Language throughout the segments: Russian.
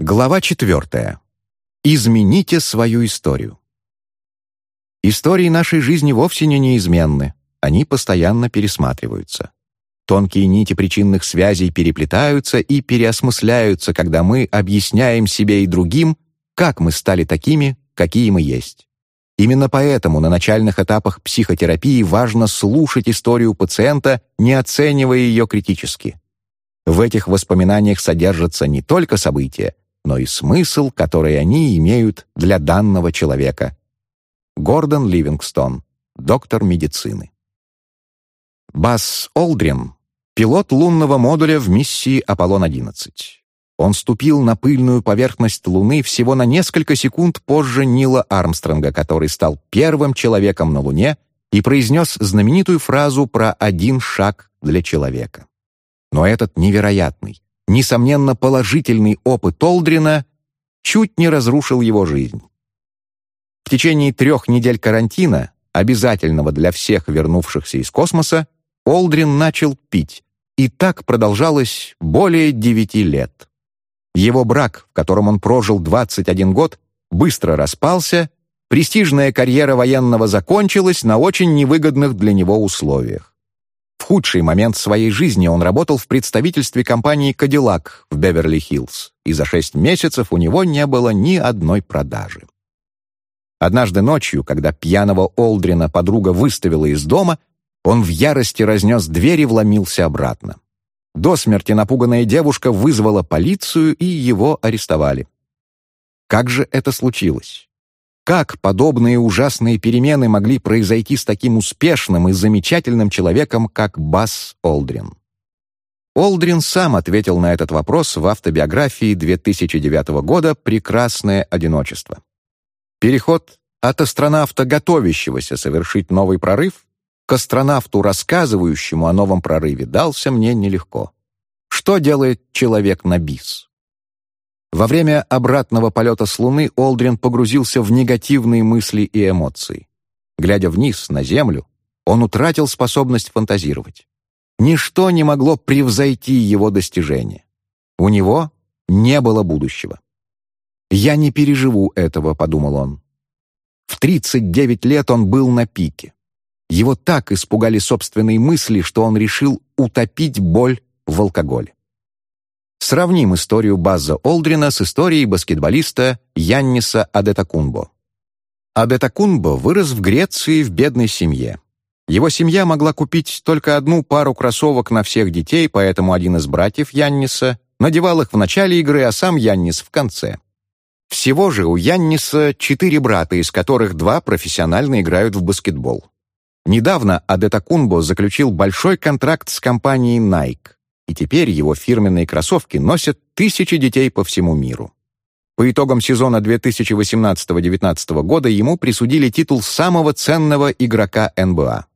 Глава четвертая. Измените свою историю. Истории нашей жизни вовсе не неизменны, они постоянно пересматриваются. Тонкие нити причинных связей переплетаются и переосмысляются, когда мы объясняем себе и другим, как мы стали такими, какие мы есть. Именно поэтому на начальных этапах психотерапии важно слушать историю пациента, не оценивая ее критически. В этих воспоминаниях содержатся не только события, но и смысл, который они имеют для данного человека. Гордон Ливингстон, доктор медицины. Бас Олдрин — пилот лунного модуля в миссии «Аполлон-11». Он ступил на пыльную поверхность Луны всего на несколько секунд позже Нила Армстронга, который стал первым человеком на Луне и произнес знаменитую фразу про «один шаг для человека». Но этот невероятный, несомненно, положительный опыт Олдрина чуть не разрушил его жизнь. В течение трех недель карантина, обязательного для всех вернувшихся из космоса, Олдрин начал пить, и так продолжалось более девяти лет. Его брак, в котором он прожил 21 год, быстро распался, престижная карьера военного закончилась на очень невыгодных для него условиях. Худший момент своей жизни он работал в представительстве компании Cadillac в Беверли-Хиллз, и за шесть месяцев у него не было ни одной продажи. Однажды ночью, когда пьяного Олдрина подруга выставила из дома, он в ярости разнес дверь и вломился обратно. До смерти напуганная девушка вызвала полицию, и его арестовали. Как же это случилось? Как подобные ужасные перемены могли произойти с таким успешным и замечательным человеком, как Бас Олдрин? Олдрин сам ответил на этот вопрос в автобиографии 2009 года «Прекрасное одиночество». Переход от астронавта, готовящегося совершить новый прорыв, к астронавту, рассказывающему о новом прорыве, дался мне нелегко. Что делает человек на бис? Во время обратного полета с Луны Олдрин погрузился в негативные мысли и эмоции. Глядя вниз, на Землю, он утратил способность фантазировать. Ничто не могло превзойти его достижения. У него не было будущего. «Я не переживу этого», — подумал он. В 39 лет он был на пике. Его так испугали собственные мысли, что он решил утопить боль в алкоголе. Сравним историю База Олдрина с историей баскетболиста Янниса Адетакунбо. Адетакунбо вырос в Греции в бедной семье. Его семья могла купить только одну пару кроссовок на всех детей, поэтому один из братьев Янниса надевал их в начале игры, а сам Яннис в конце. Всего же у Янниса четыре брата, из которых два профессионально играют в баскетбол. Недавно Адетакунбо заключил большой контракт с компанией Nike и теперь его фирменные кроссовки носят тысячи детей по всему миру. По итогам сезона 2018-19 года ему присудили титул самого ценного игрока НБА.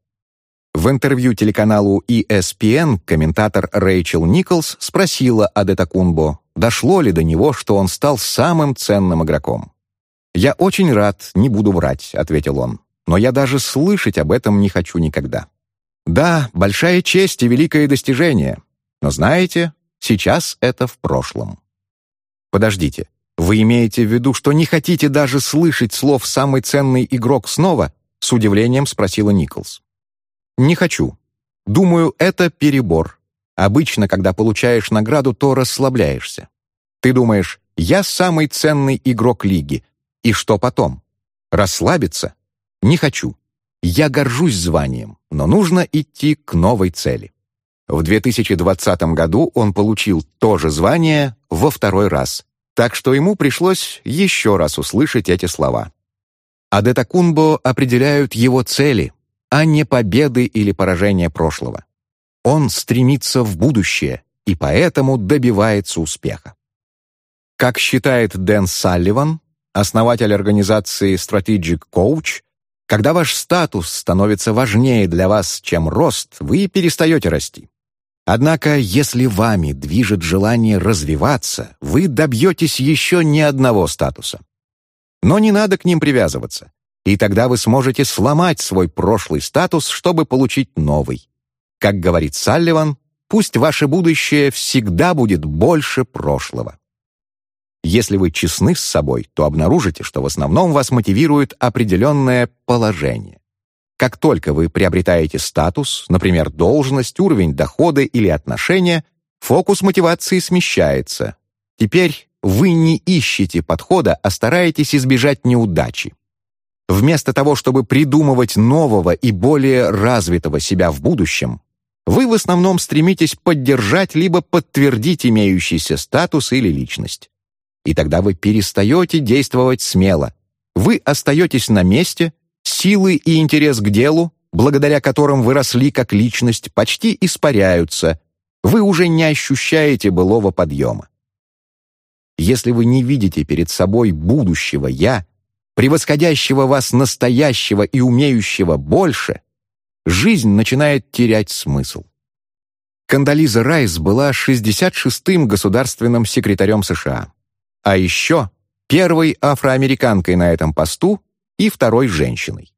В интервью телеканалу ESPN комментатор Рэйчел Николс спросила Адетакунбо, дошло ли до него, что он стал самым ценным игроком. «Я очень рад, не буду врать», — ответил он, «но я даже слышать об этом не хочу никогда». Да, большая честь и великое достижение, но знаете, сейчас это в прошлом. Подождите, вы имеете в виду, что не хотите даже слышать слов «самый ценный игрок» снова? С удивлением спросила Николс. Не хочу. Думаю, это перебор. Обычно, когда получаешь награду, то расслабляешься. Ты думаешь, я самый ценный игрок лиги. И что потом? Расслабиться? Не хочу. Я горжусь званием, но нужно идти к новой цели. В 2020 году он получил то же звание во второй раз, так что ему пришлось еще раз услышать эти слова. Адетакунбо определяют его цели, а не победы или поражения прошлого. Он стремится в будущее и поэтому добивается успеха. Как считает Дэн Салливан, основатель организации Strategic Coach, когда ваш статус становится важнее для вас, чем рост, вы перестаете расти. Однако, если вами движет желание развиваться, вы добьетесь еще ни одного статуса. Но не надо к ним привязываться, и тогда вы сможете сломать свой прошлый статус, чтобы получить новый. Как говорит Салливан, пусть ваше будущее всегда будет больше прошлого. Если вы честны с собой, то обнаружите, что в основном вас мотивирует определенное положение. Как только вы приобретаете статус, например, должность, уровень дохода или отношения, фокус мотивации смещается. Теперь вы не ищете подхода, а стараетесь избежать неудачи. Вместо того, чтобы придумывать нового и более развитого себя в будущем, вы в основном стремитесь поддержать либо подтвердить имеющийся статус или личность. И тогда вы перестаете действовать смело. Вы остаетесь на месте, силы и интерес к делу, благодаря которым вы росли как личность, почти испаряются. Вы уже не ощущаете былого подъема. Если вы не видите перед собой будущего «я», превосходящего вас настоящего и умеющего больше, жизнь начинает терять смысл. Кандализа Райс была 66-м государственным секретарем США. А еще первой афроамериканкой на этом посту и второй женщиной.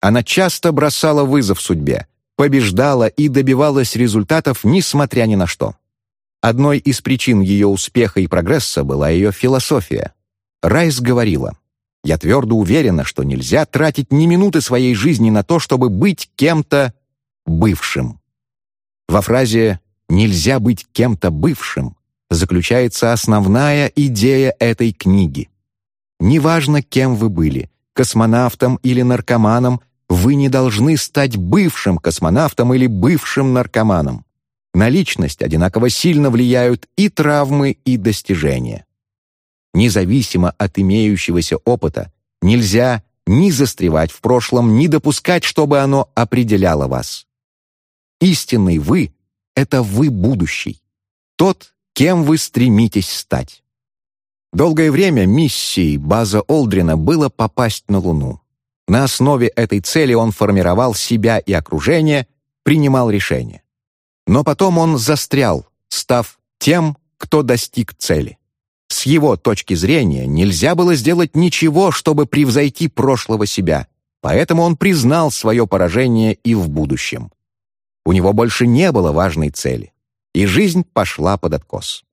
Она часто бросала вызов судьбе, побеждала и добивалась результатов, несмотря ни на что. Одной из причин ее успеха и прогресса была ее философия. Райс говорила, «Я твердо уверена, что нельзя тратить ни минуты своей жизни на то, чтобы быть кем-то бывшим». Во фразе «нельзя быть кем-то бывшим» заключается основная идея этой книги. Неважно, кем вы были, космонавтом или наркоманом, вы не должны стать бывшим космонавтом или бывшим наркоманом. На личность одинаково сильно влияют и травмы, и достижения. Независимо от имеющегося опыта, нельзя ни застревать в прошлом, ни допускать, чтобы оно определяло вас. Истинный «вы» — это вы будущий. Тот, кем вы стремитесь стать. Долгое время миссией База Олдрина было попасть на Луну. На основе этой цели он формировал себя и окружение, принимал решения. Но потом он застрял, став тем, кто достиг цели. С его точки зрения нельзя было сделать ничего, чтобы превзойти прошлого себя, поэтому он признал свое поражение и в будущем. У него больше не было важной цели и жизнь пошла под откос.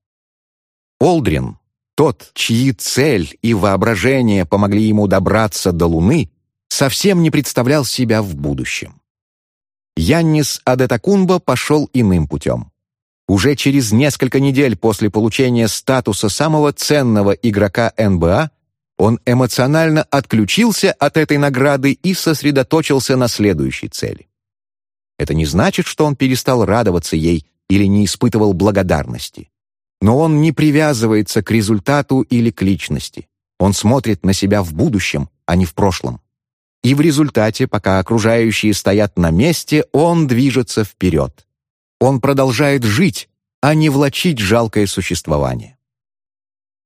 Олдрин, тот, чьи цель и воображение помогли ему добраться до Луны, совсем не представлял себя в будущем. Яннис Адетакунбо пошел иным путем. Уже через несколько недель после получения статуса самого ценного игрока НБА он эмоционально отключился от этой награды и сосредоточился на следующей цели. Это не значит, что он перестал радоваться ей или не испытывал благодарности. Но он не привязывается к результату или к личности. Он смотрит на себя в будущем, а не в прошлом. И в результате, пока окружающие стоят на месте, он движется вперед. Он продолжает жить, а не влачить жалкое существование.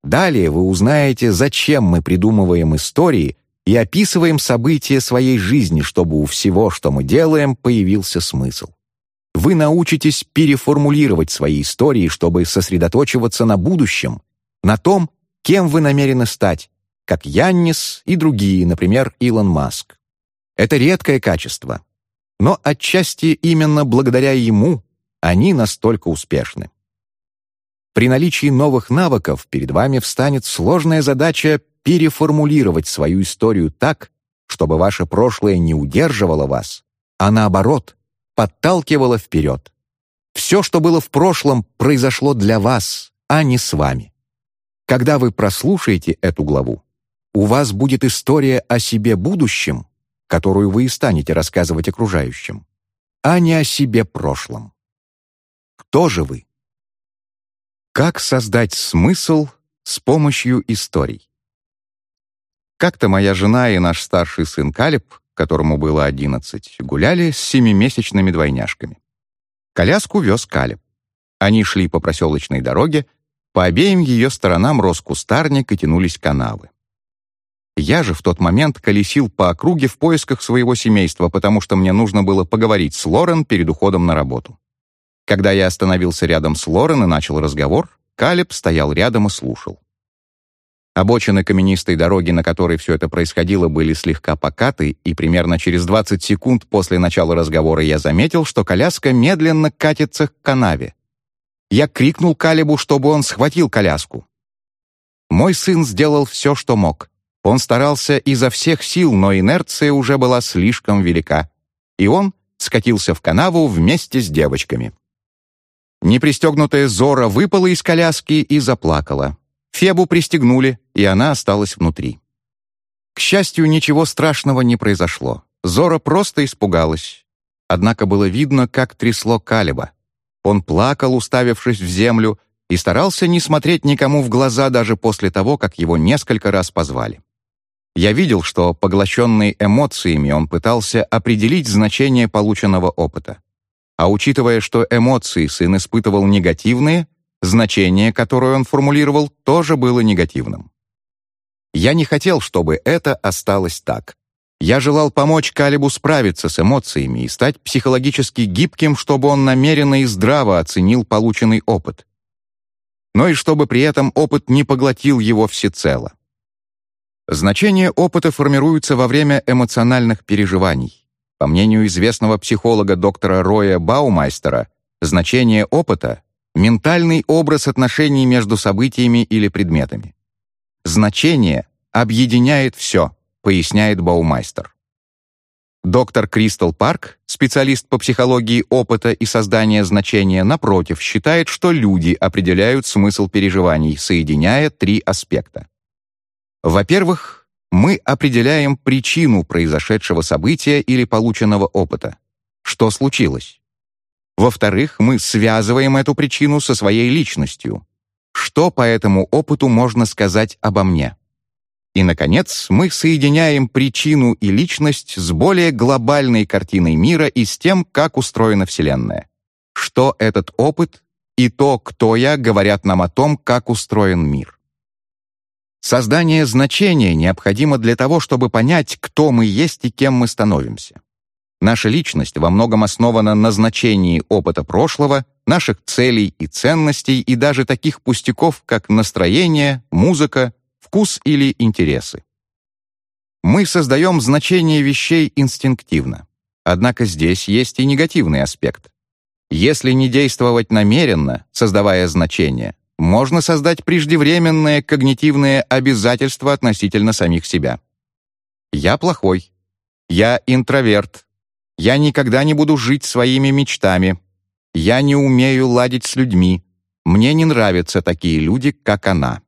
Далее вы узнаете, зачем мы придумываем истории и описываем события своей жизни, чтобы у всего, что мы делаем, появился смысл вы научитесь переформулировать свои истории, чтобы сосредоточиваться на будущем, на том, кем вы намерены стать, как Яннис и другие, например, Илон Маск. Это редкое качество, но отчасти именно благодаря ему они настолько успешны. При наличии новых навыков перед вами встанет сложная задача переформулировать свою историю так, чтобы ваше прошлое не удерживало вас, а наоборот, подталкивало вперед. Все, что было в прошлом, произошло для вас, а не с вами. Когда вы прослушаете эту главу, у вас будет история о себе будущем, которую вы и станете рассказывать окружающим, а не о себе прошлом. Кто же вы? Как создать смысл с помощью историй? Как-то моя жена и наш старший сын Калиб которому было одиннадцать, гуляли с семимесячными двойняшками. Коляску вез Калеб. Они шли по проселочной дороге, по обеим ее сторонам рос кустарник и тянулись канавы. Я же в тот момент колесил по округе в поисках своего семейства, потому что мне нужно было поговорить с Лорен перед уходом на работу. Когда я остановился рядом с Лорен и начал разговор, Калеб стоял рядом и слушал. Обочины каменистой дороги, на которой все это происходило, были слегка покаты, и примерно через 20 секунд после начала разговора я заметил, что коляска медленно катится к канаве. Я крикнул Калибу, чтобы он схватил коляску. Мой сын сделал все, что мог. Он старался изо всех сил, но инерция уже была слишком велика. И он скатился в канаву вместе с девочками. Непристегнутая Зора выпала из коляски и заплакала. Фебу пристегнули, и она осталась внутри. К счастью, ничего страшного не произошло. Зора просто испугалась. Однако было видно, как трясло Калиба. Он плакал, уставившись в землю, и старался не смотреть никому в глаза даже после того, как его несколько раз позвали. Я видел, что, поглощенный эмоциями, он пытался определить значение полученного опыта. А учитывая, что эмоции сын испытывал негативные, значение, которое он формулировал, тоже было негативным. Я не хотел, чтобы это осталось так. Я желал помочь Калибу справиться с эмоциями и стать психологически гибким, чтобы он намеренно и здраво оценил полученный опыт но и чтобы при этом опыт не поглотил его всецело. Значение опыта формируется во время эмоциональных переживаний. По мнению известного психолога доктора Роя Баумайстера, значение опыта — ментальный образ отношений между событиями или предметами. Значение объединяет все, поясняет Баумайстер. Доктор Кристал Парк, специалист по психологии опыта и создания значения, напротив, считает, что люди определяют смысл переживаний, соединяя три аспекта. Во-первых, мы определяем причину произошедшего события или полученного опыта. Что случилось? Во-вторых, мы связываем эту причину со своей личностью. Что по этому опыту можно сказать обо мне? И, наконец, мы соединяем причину и личность с более глобальной картиной мира и с тем, как устроена Вселенная. Что этот опыт и то, кто я, говорят нам о том, как устроен мир. Создание значения необходимо для того, чтобы понять, кто мы есть и кем мы становимся. Наша личность во многом основана на значении опыта прошлого, наших целей и ценностей и даже таких пустяков, как настроение, музыка, вкус или интересы. Мы создаем значение вещей инстинктивно. Однако здесь есть и негативный аспект. Если не действовать намеренно, создавая значение, можно создать преждевременное когнитивное обязательство относительно самих себя. Я плохой. Я интроверт. Я никогда не буду жить своими мечтами. Я не умею ладить с людьми. Мне не нравятся такие люди, как она.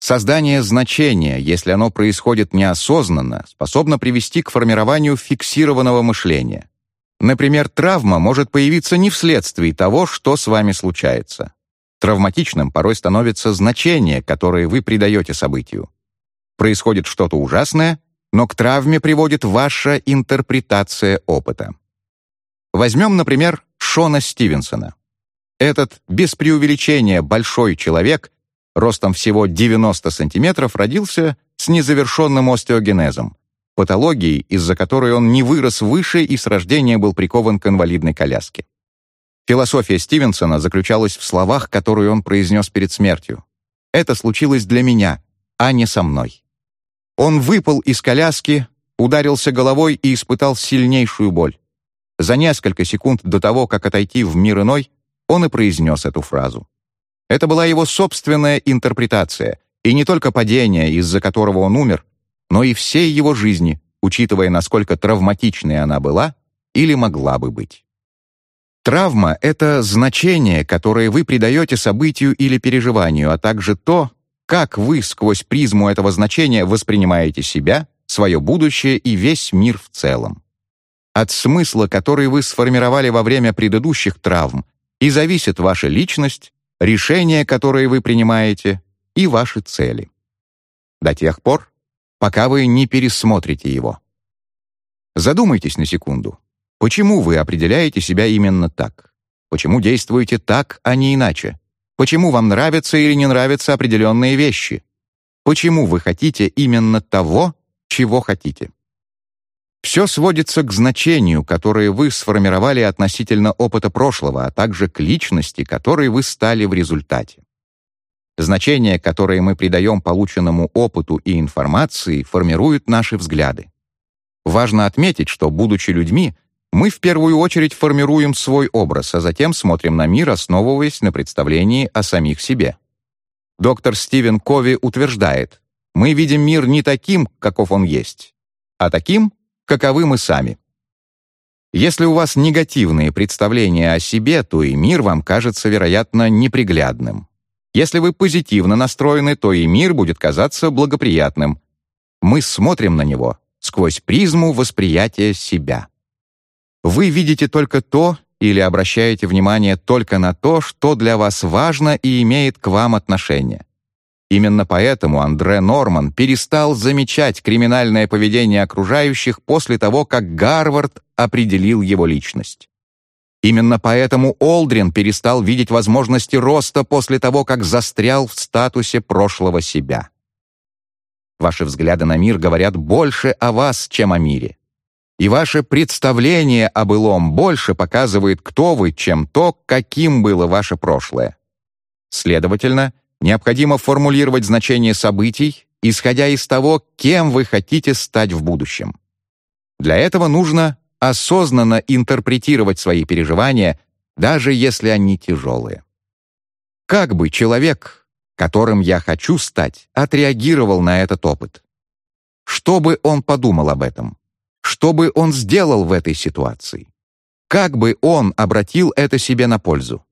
Создание значения, если оно происходит неосознанно, способно привести к формированию фиксированного мышления. Например, травма может появиться не вследствие того, что с вами случается. Травматичным порой становится значение, которое вы придаете событию. Происходит что-то ужасное, но к травме приводит ваша интерпретация опыта. Возьмем, например, Шона Стивенсона. Этот, без преувеличения, большой человек ростом всего 90 сантиметров, родился с незавершенным остеогенезом, патологией, из-за которой он не вырос выше и с рождения был прикован к инвалидной коляске. Философия Стивенсона заключалась в словах, которые он произнес перед смертью. «Это случилось для меня, а не со мной». Он выпал из коляски, ударился головой и испытал сильнейшую боль. За несколько секунд до того, как отойти в мир иной, он и произнес эту фразу. Это была его собственная интерпретация, и не только падение, из-за которого он умер, но и всей его жизни, учитывая, насколько травматичной она была или могла бы быть. Травма — это значение, которое вы придаете событию или переживанию, а также то, как вы сквозь призму этого значения воспринимаете себя, свое будущее и весь мир в целом. От смысла, который вы сформировали во время предыдущих травм, и зависит ваша личность, решения, которые вы принимаете, и ваши цели. До тех пор, пока вы не пересмотрите его. Задумайтесь на секунду. Почему вы определяете себя именно так? Почему действуете так, а не иначе? Почему вам нравятся или не нравятся определенные вещи? Почему вы хотите именно того, чего хотите? Все сводится к значению, которое вы сформировали относительно опыта прошлого, а также к личности, которой вы стали в результате. Значение, которое мы придаем полученному опыту и информации, формирует наши взгляды. Важно отметить, что, будучи людьми, мы в первую очередь формируем свой образ, а затем смотрим на мир, основываясь на представлении о самих себе. Доктор Стивен Кови утверждает, мы видим мир не таким, каков он есть, а таким, каковы мы сами. Если у вас негативные представления о себе, то и мир вам кажется, вероятно, неприглядным. Если вы позитивно настроены, то и мир будет казаться благоприятным. Мы смотрим на него сквозь призму восприятия себя. Вы видите только то или обращаете внимание только на то, что для вас важно и имеет к вам отношение. Именно поэтому Андре Норман перестал замечать криминальное поведение окружающих после того, как Гарвард определил его личность. Именно поэтому Олдрин перестал видеть возможности роста после того, как застрял в статусе прошлого себя. Ваши взгляды на мир говорят больше о вас, чем о мире. И ваше представление о былом больше показывает, кто вы, чем то, каким было ваше прошлое. Следовательно, необходимо формулировать значение событий, исходя из того, кем вы хотите стать в будущем. Для этого нужно осознанно интерпретировать свои переживания, даже если они тяжелые. Как бы человек, которым я хочу стать, отреагировал на этот опыт? Что бы он подумал об этом? Что бы он сделал в этой ситуации? Как бы он обратил это себе на пользу?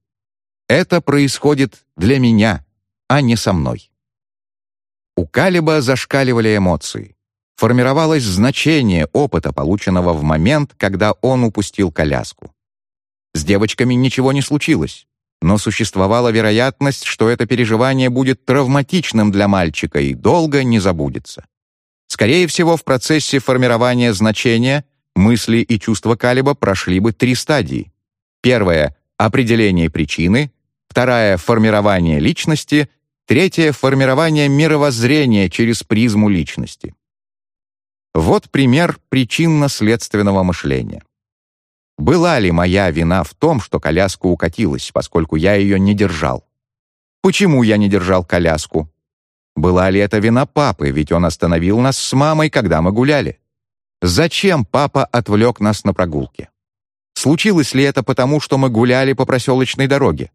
Это происходит для меня, а не со мной. У Калиба зашкаливали эмоции. Формировалось значение опыта, полученного в момент, когда он упустил коляску. С девочками ничего не случилось но существовала вероятность, что это переживание будет травматичным для мальчика и долго не забудется. Скорее всего, в процессе формирования значения мысли и чувства Калиба прошли бы три стадии. Первая — определение причины, вторая — формирование личности, третья — формирование мировоззрения через призму личности. Вот пример причинно-следственного мышления. Была ли моя вина в том, что коляска укатилась, поскольку я ее не держал? Почему я не держал коляску? Была ли это вина папы, ведь он остановил нас с мамой, когда мы гуляли? Зачем папа отвлек нас на прогулке? Случилось ли это потому, что мы гуляли по проселочной дороге?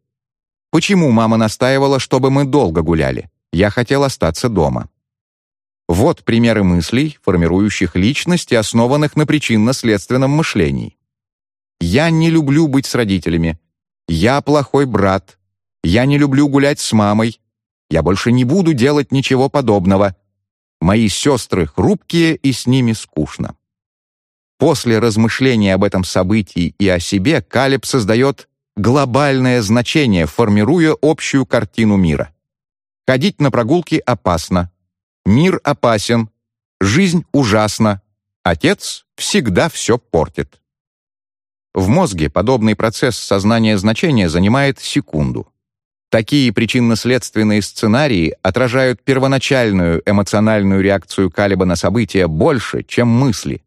Почему мама настаивала, чтобы мы долго гуляли? Я хотел остаться дома. Вот примеры мыслей, формирующих личность и основанных на причинно-следственном мышлении. Я не люблю быть с родителями. Я плохой брат. Я не люблю гулять с мамой. Я больше не буду делать ничего подобного. Мои сестры хрупкие, и с ними скучно. После размышления об этом событии и о себе Калеб создает глобальное значение, формируя общую картину мира. Ходить на прогулки опасно. Мир опасен. Жизнь ужасна. Отец всегда все портит. В мозге подобный процесс сознания значения занимает секунду. Такие причинно-следственные сценарии отражают первоначальную эмоциональную реакцию Калиба на события больше, чем мысли.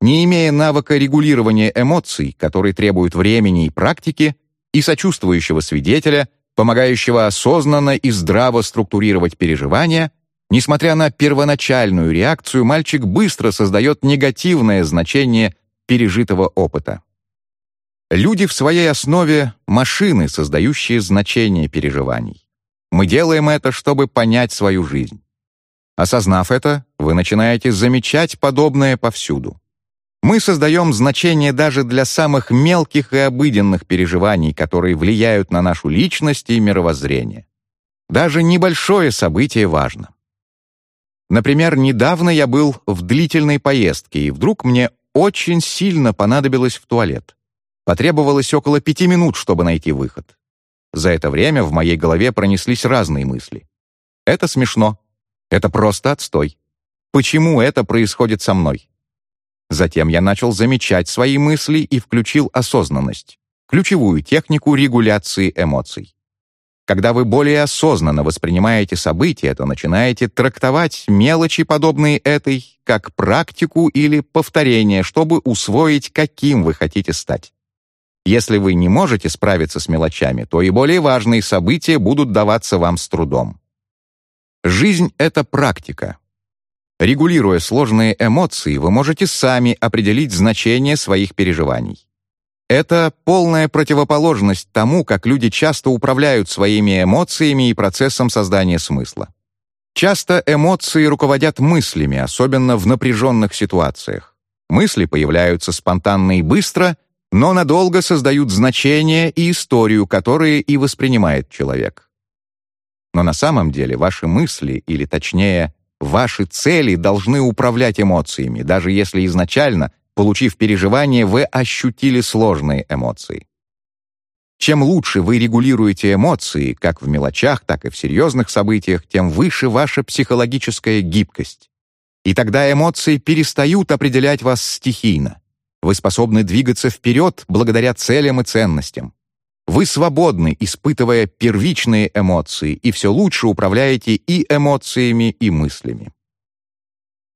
Не имея навыка регулирования эмоций, который требует времени и практики, и сочувствующего свидетеля, помогающего осознанно и здраво структурировать переживания, несмотря на первоначальную реакцию, мальчик быстро создает негативное значение пережитого опыта. Люди в своей основе — машины, создающие значение переживаний. Мы делаем это, чтобы понять свою жизнь. Осознав это, вы начинаете замечать подобное повсюду. Мы создаем значение даже для самых мелких и обыденных переживаний, которые влияют на нашу личность и мировоззрение. Даже небольшое событие важно. Например, недавно я был в длительной поездке, и вдруг мне очень сильно понадобилось в туалет. Потребовалось около пяти минут, чтобы найти выход. За это время в моей голове пронеслись разные мысли. Это смешно. Это просто отстой. Почему это происходит со мной? Затем я начал замечать свои мысли и включил осознанность, ключевую технику регуляции эмоций. Когда вы более осознанно воспринимаете события, то начинаете трактовать мелочи, подобные этой, как практику или повторение, чтобы усвоить, каким вы хотите стать. Если вы не можете справиться с мелочами, то и более важные события будут даваться вам с трудом. Жизнь — это практика. Регулируя сложные эмоции, вы можете сами определить значение своих переживаний. Это полная противоположность тому, как люди часто управляют своими эмоциями и процессом создания смысла. Часто эмоции руководят мыслями, особенно в напряженных ситуациях. Мысли появляются спонтанно и быстро, но надолго создают значение и историю, которые и воспринимает человек. Но на самом деле ваши мысли, или точнее, ваши цели должны управлять эмоциями, даже если изначально, получив переживание, вы ощутили сложные эмоции. Чем лучше вы регулируете эмоции, как в мелочах, так и в серьезных событиях, тем выше ваша психологическая гибкость. И тогда эмоции перестают определять вас стихийно. Вы способны двигаться вперед благодаря целям и ценностям. Вы свободны, испытывая первичные эмоции, и все лучше управляете и эмоциями, и мыслями.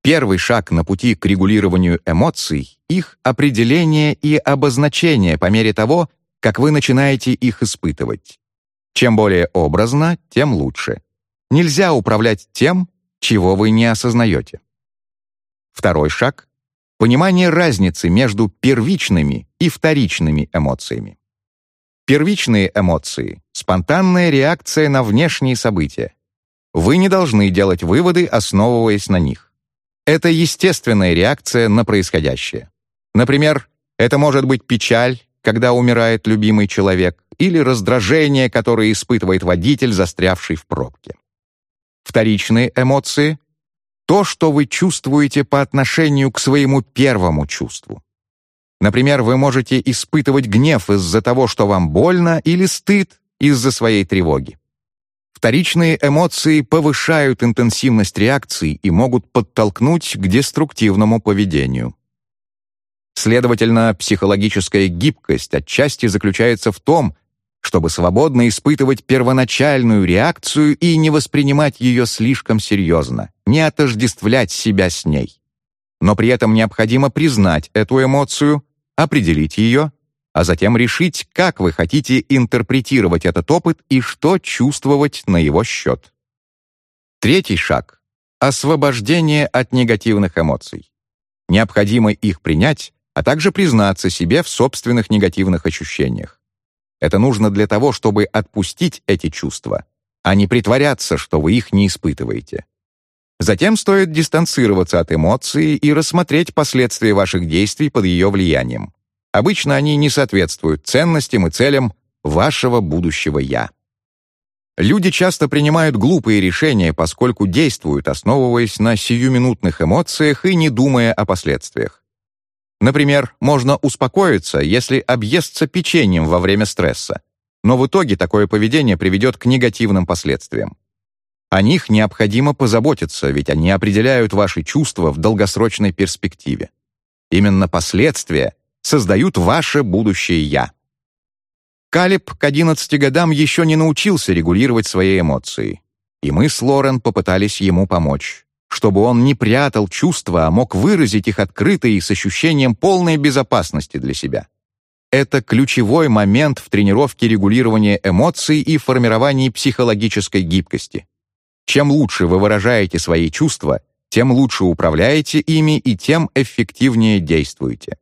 Первый шаг на пути к регулированию эмоций — их определение и обозначение по мере того, как вы начинаете их испытывать. Чем более образно, тем лучше. Нельзя управлять тем, чего вы не осознаете. Второй шаг — понимание разницы между первичными и вторичными эмоциями. Первичные эмоции — спонтанная реакция на внешние события. Вы не должны делать выводы, основываясь на них. Это естественная реакция на происходящее. Например, это может быть печаль, когда умирает любимый человек, или раздражение, которое испытывает водитель, застрявший в пробке. Вторичные эмоции — то, что вы чувствуете по отношению к своему первому чувству. Например, вы можете испытывать гнев из-за того, что вам больно, или стыд из-за своей тревоги. Вторичные эмоции повышают интенсивность реакций и могут подтолкнуть к деструктивному поведению. Следовательно, психологическая гибкость отчасти заключается в том, чтобы свободно испытывать первоначальную реакцию и не воспринимать ее слишком серьезно, не отождествлять себя с ней. Но при этом необходимо признать эту эмоцию, определить ее, а затем решить, как вы хотите интерпретировать этот опыт и что чувствовать на его счет. Третий шаг — освобождение от негативных эмоций. Необходимо их принять, а также признаться себе в собственных негативных ощущениях. Это нужно для того, чтобы отпустить эти чувства, а не притворяться, что вы их не испытываете. Затем стоит дистанцироваться от эмоции и рассмотреть последствия ваших действий под ее влиянием. Обычно они не соответствуют ценностям и целям вашего будущего «я». Люди часто принимают глупые решения, поскольку действуют, основываясь на сиюминутных эмоциях и не думая о последствиях. Например, можно успокоиться, если объесться печеньем во время стресса, но в итоге такое поведение приведет к негативным последствиям. О них необходимо позаботиться, ведь они определяют ваши чувства в долгосрочной перспективе. Именно последствия создают ваше будущее «я». Калиб к 11 годам еще не научился регулировать свои эмоции, и мы с Лорен попытались ему помочь чтобы он не прятал чувства, а мог выразить их открыто и с ощущением полной безопасности для себя. Это ключевой момент в тренировке регулирования эмоций и формировании психологической гибкости. Чем лучше вы выражаете свои чувства, тем лучше управляете ими и тем эффективнее действуете.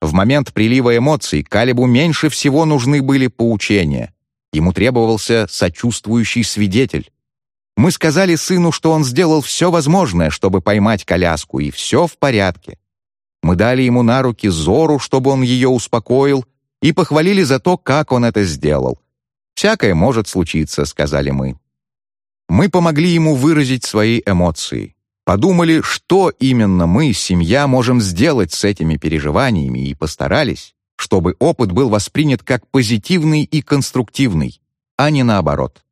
В момент прилива эмоций Калибу меньше всего нужны были поучения. Ему требовался сочувствующий свидетель, мы сказали сыну, что он сделал все возможное, чтобы поймать коляску, и все в порядке. Мы дали ему на руки Зору, чтобы он ее успокоил, и похвалили за то, как он это сделал. «Всякое может случиться», — сказали мы. Мы помогли ему выразить свои эмоции. Подумали, что именно мы, семья, можем сделать с этими переживаниями, и постарались, чтобы опыт был воспринят как позитивный и конструктивный, а не наоборот.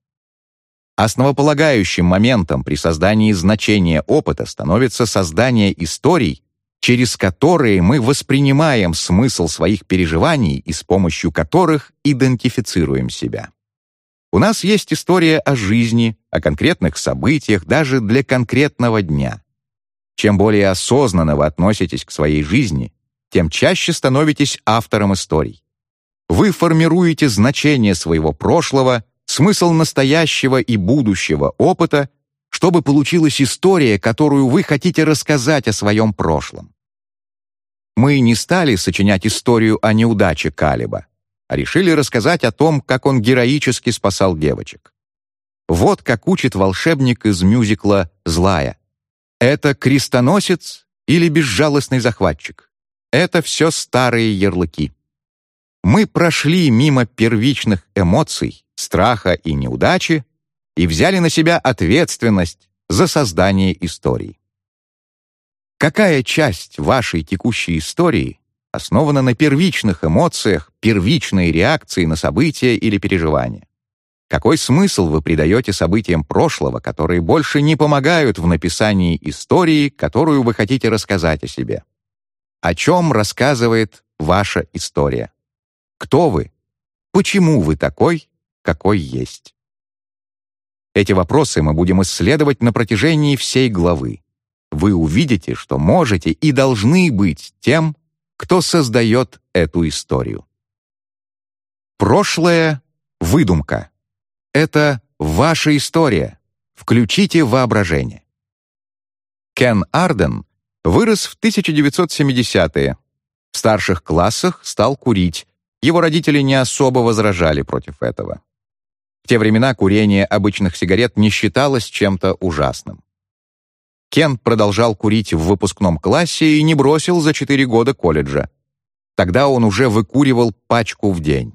Основополагающим моментом при создании значения опыта становится создание историй, через которые мы воспринимаем смысл своих переживаний и с помощью которых идентифицируем себя. У нас есть история о жизни, о конкретных событиях, даже для конкретного дня. Чем более осознанно вы относитесь к своей жизни, тем чаще становитесь автором историй. Вы формируете значение своего прошлого смысл настоящего и будущего опыта, чтобы получилась история, которую вы хотите рассказать о своем прошлом. Мы не стали сочинять историю о неудаче Калиба, решили рассказать о том, как он героически спасал девочек. Вот как учит волшебник из мюзикла «Злая». Это крестоносец или безжалостный захватчик. Это все старые ярлыки. Мы прошли мимо первичных эмоций, страха и неудачи и взяли на себя ответственность за создание истории. Какая часть вашей текущей истории основана на первичных эмоциях, первичной реакции на события или переживания? Какой смысл вы придаете событиям прошлого, которые больше не помогают в написании истории, которую вы хотите рассказать о себе? О чем рассказывает ваша история? Кто вы? Почему вы такой, какой есть? Эти вопросы мы будем исследовать на протяжении всей главы. Вы увидите, что можете и должны быть тем, кто создает эту историю. Прошлое — выдумка. Это ваша история. Включите воображение. Кен Арден вырос в 1970-е. В старших классах стал курить. Его родители не особо возражали против этого. В те времена курение обычных сигарет не считалось чем-то ужасным. Кен продолжал курить в выпускном классе и не бросил за 4 года колледжа. Тогда он уже выкуривал пачку в день.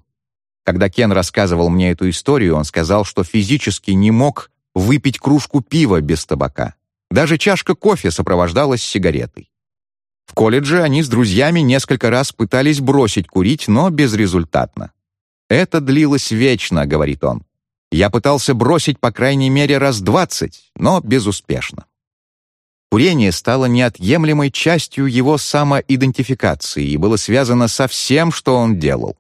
Когда Кен рассказывал мне эту историю, он сказал, что физически не мог выпить кружку пива без табака. Даже чашка кофе сопровождалась сигаретой. В колледже они с друзьями несколько раз пытались бросить курить, но безрезультатно. «Это длилось вечно», — говорит он. «Я пытался бросить по крайней мере раз двадцать, но безуспешно». Курение стало неотъемлемой частью его самоидентификации и было связано со всем, что он делал.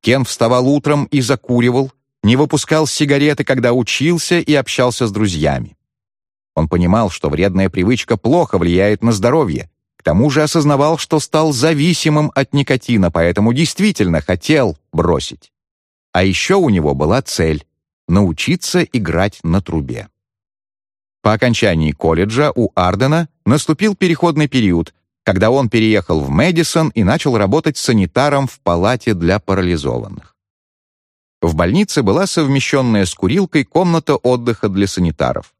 Кен вставал утром и закуривал, не выпускал сигареты, когда учился и общался с друзьями. Он понимал, что вредная привычка плохо влияет на здоровье, к тому же осознавал, что стал зависимым от никотина, поэтому действительно хотел бросить. А еще у него была цель — научиться играть на трубе. По окончании колледжа у Ардена наступил переходный период, когда он переехал в Мэдисон и начал работать санитаром в палате для парализованных. В больнице была совмещенная с курилкой комната отдыха для санитаров.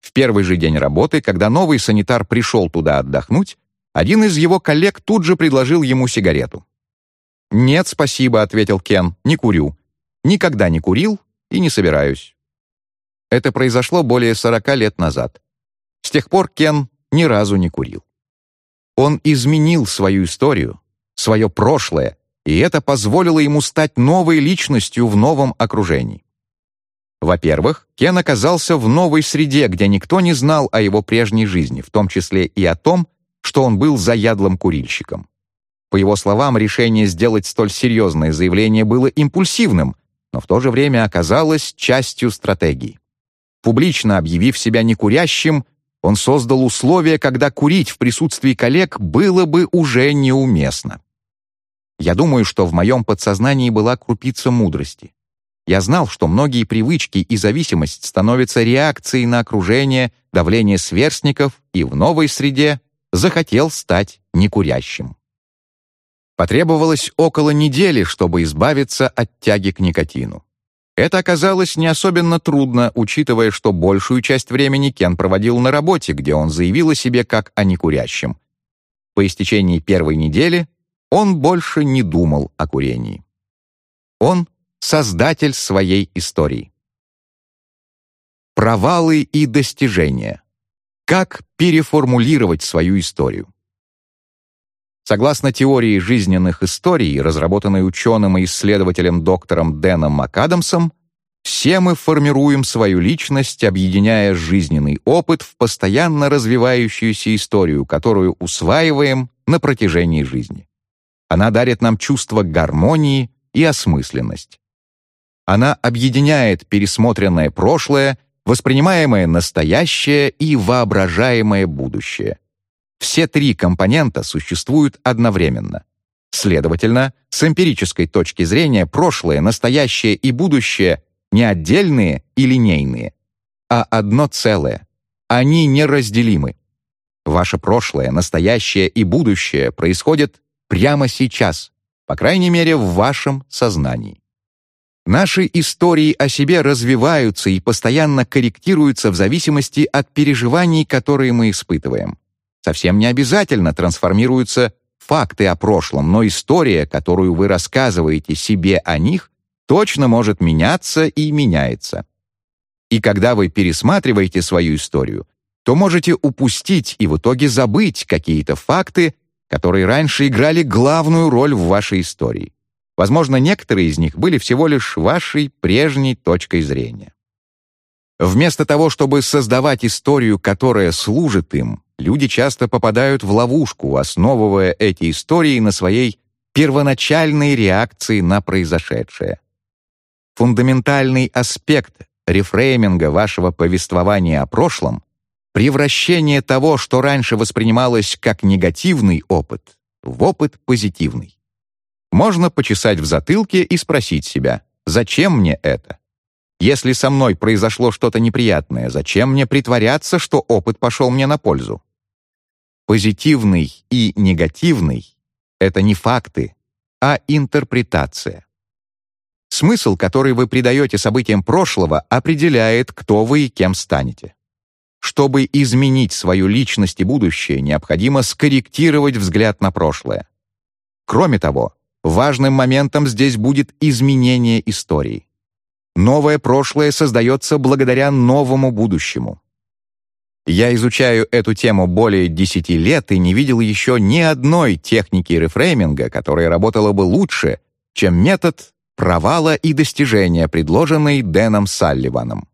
В первый же день работы, когда новый санитар пришел туда отдохнуть, один из его коллег тут же предложил ему сигарету. «Нет, спасибо», — ответил Кен, — «не курю. Никогда не курил и не собираюсь». Это произошло более 40 лет назад. С тех пор Кен ни разу не курил. Он изменил свою историю, свое прошлое, и это позволило ему стать новой личностью в новом окружении. Во-первых, Кен оказался в новой среде, где никто не знал о его прежней жизни, в том числе и о том, что он был заядлым курильщиком. По его словам, решение сделать столь серьезное заявление было импульсивным, но в то же время оказалось частью стратегии. Публично объявив себя некурящим, он создал условия, когда курить в присутствии коллег было бы уже неуместно. Я думаю, что в моем подсознании была крупица мудрости. Я знал, что многие привычки и зависимость становятся реакцией на окружение, давление сверстников и в новой среде захотел стать некурящим. Потребовалось около недели, чтобы избавиться от тяги к никотину. Это оказалось не особенно трудно, учитывая, что большую часть времени Кен проводил на работе, где он заявил о себе как о некурящем. По истечении первой недели он больше не думал о курении. Он — создатель своей истории. Провалы и достижения. Как переформулировать свою историю? Согласно теории жизненных историй, разработанной ученым и исследователем доктором Дэном МакАдамсом, все мы формируем свою личность, объединяя жизненный опыт в постоянно развивающуюся историю, которую усваиваем на протяжении жизни. Она дарит нам чувство гармонии и осмысленность. Она объединяет пересмотренное прошлое, воспринимаемое настоящее и воображаемое будущее. Все три компонента существуют одновременно. Следовательно, с эмпирической точки зрения прошлое, настоящее и будущее не отдельные и линейные, а одно целое. Они неразделимы. Ваше прошлое, настоящее и будущее происходят прямо сейчас, по крайней мере, в вашем сознании. Наши истории о себе развиваются и постоянно корректируются в зависимости от переживаний, которые мы испытываем. Совсем не обязательно трансформируются факты о прошлом, но история, которую вы рассказываете себе о них, точно может меняться и меняется. И когда вы пересматриваете свою историю, то можете упустить и в итоге забыть какие-то факты, которые раньше играли главную роль в вашей истории. Возможно, некоторые из них были всего лишь вашей прежней точкой зрения. Вместо того, чтобы создавать историю, которая служит им, люди часто попадают в ловушку, основывая эти истории на своей первоначальной реакции на произошедшее. Фундаментальный аспект рефрейминга вашего повествования о прошлом — превращение того, что раньше воспринималось как негативный опыт, в опыт позитивный. Можно почесать в затылке и спросить себя, зачем мне это? Если со мной произошло что-то неприятное, зачем мне притворяться, что опыт пошел мне на пользу? Позитивный и негативный — это не факты, а интерпретация. Смысл, который вы придаете событиям прошлого, определяет, кто вы и кем станете. Чтобы изменить свою личность и будущее, необходимо скорректировать взгляд на прошлое. Кроме того, важным моментом здесь будет изменение истории. Новое прошлое создается благодаря новому будущему. Я изучаю эту тему более 10 лет и не видел еще ни одной техники рефрейминга, которая работала бы лучше, чем метод провала и достижения, предложенный Дэном Салливаном.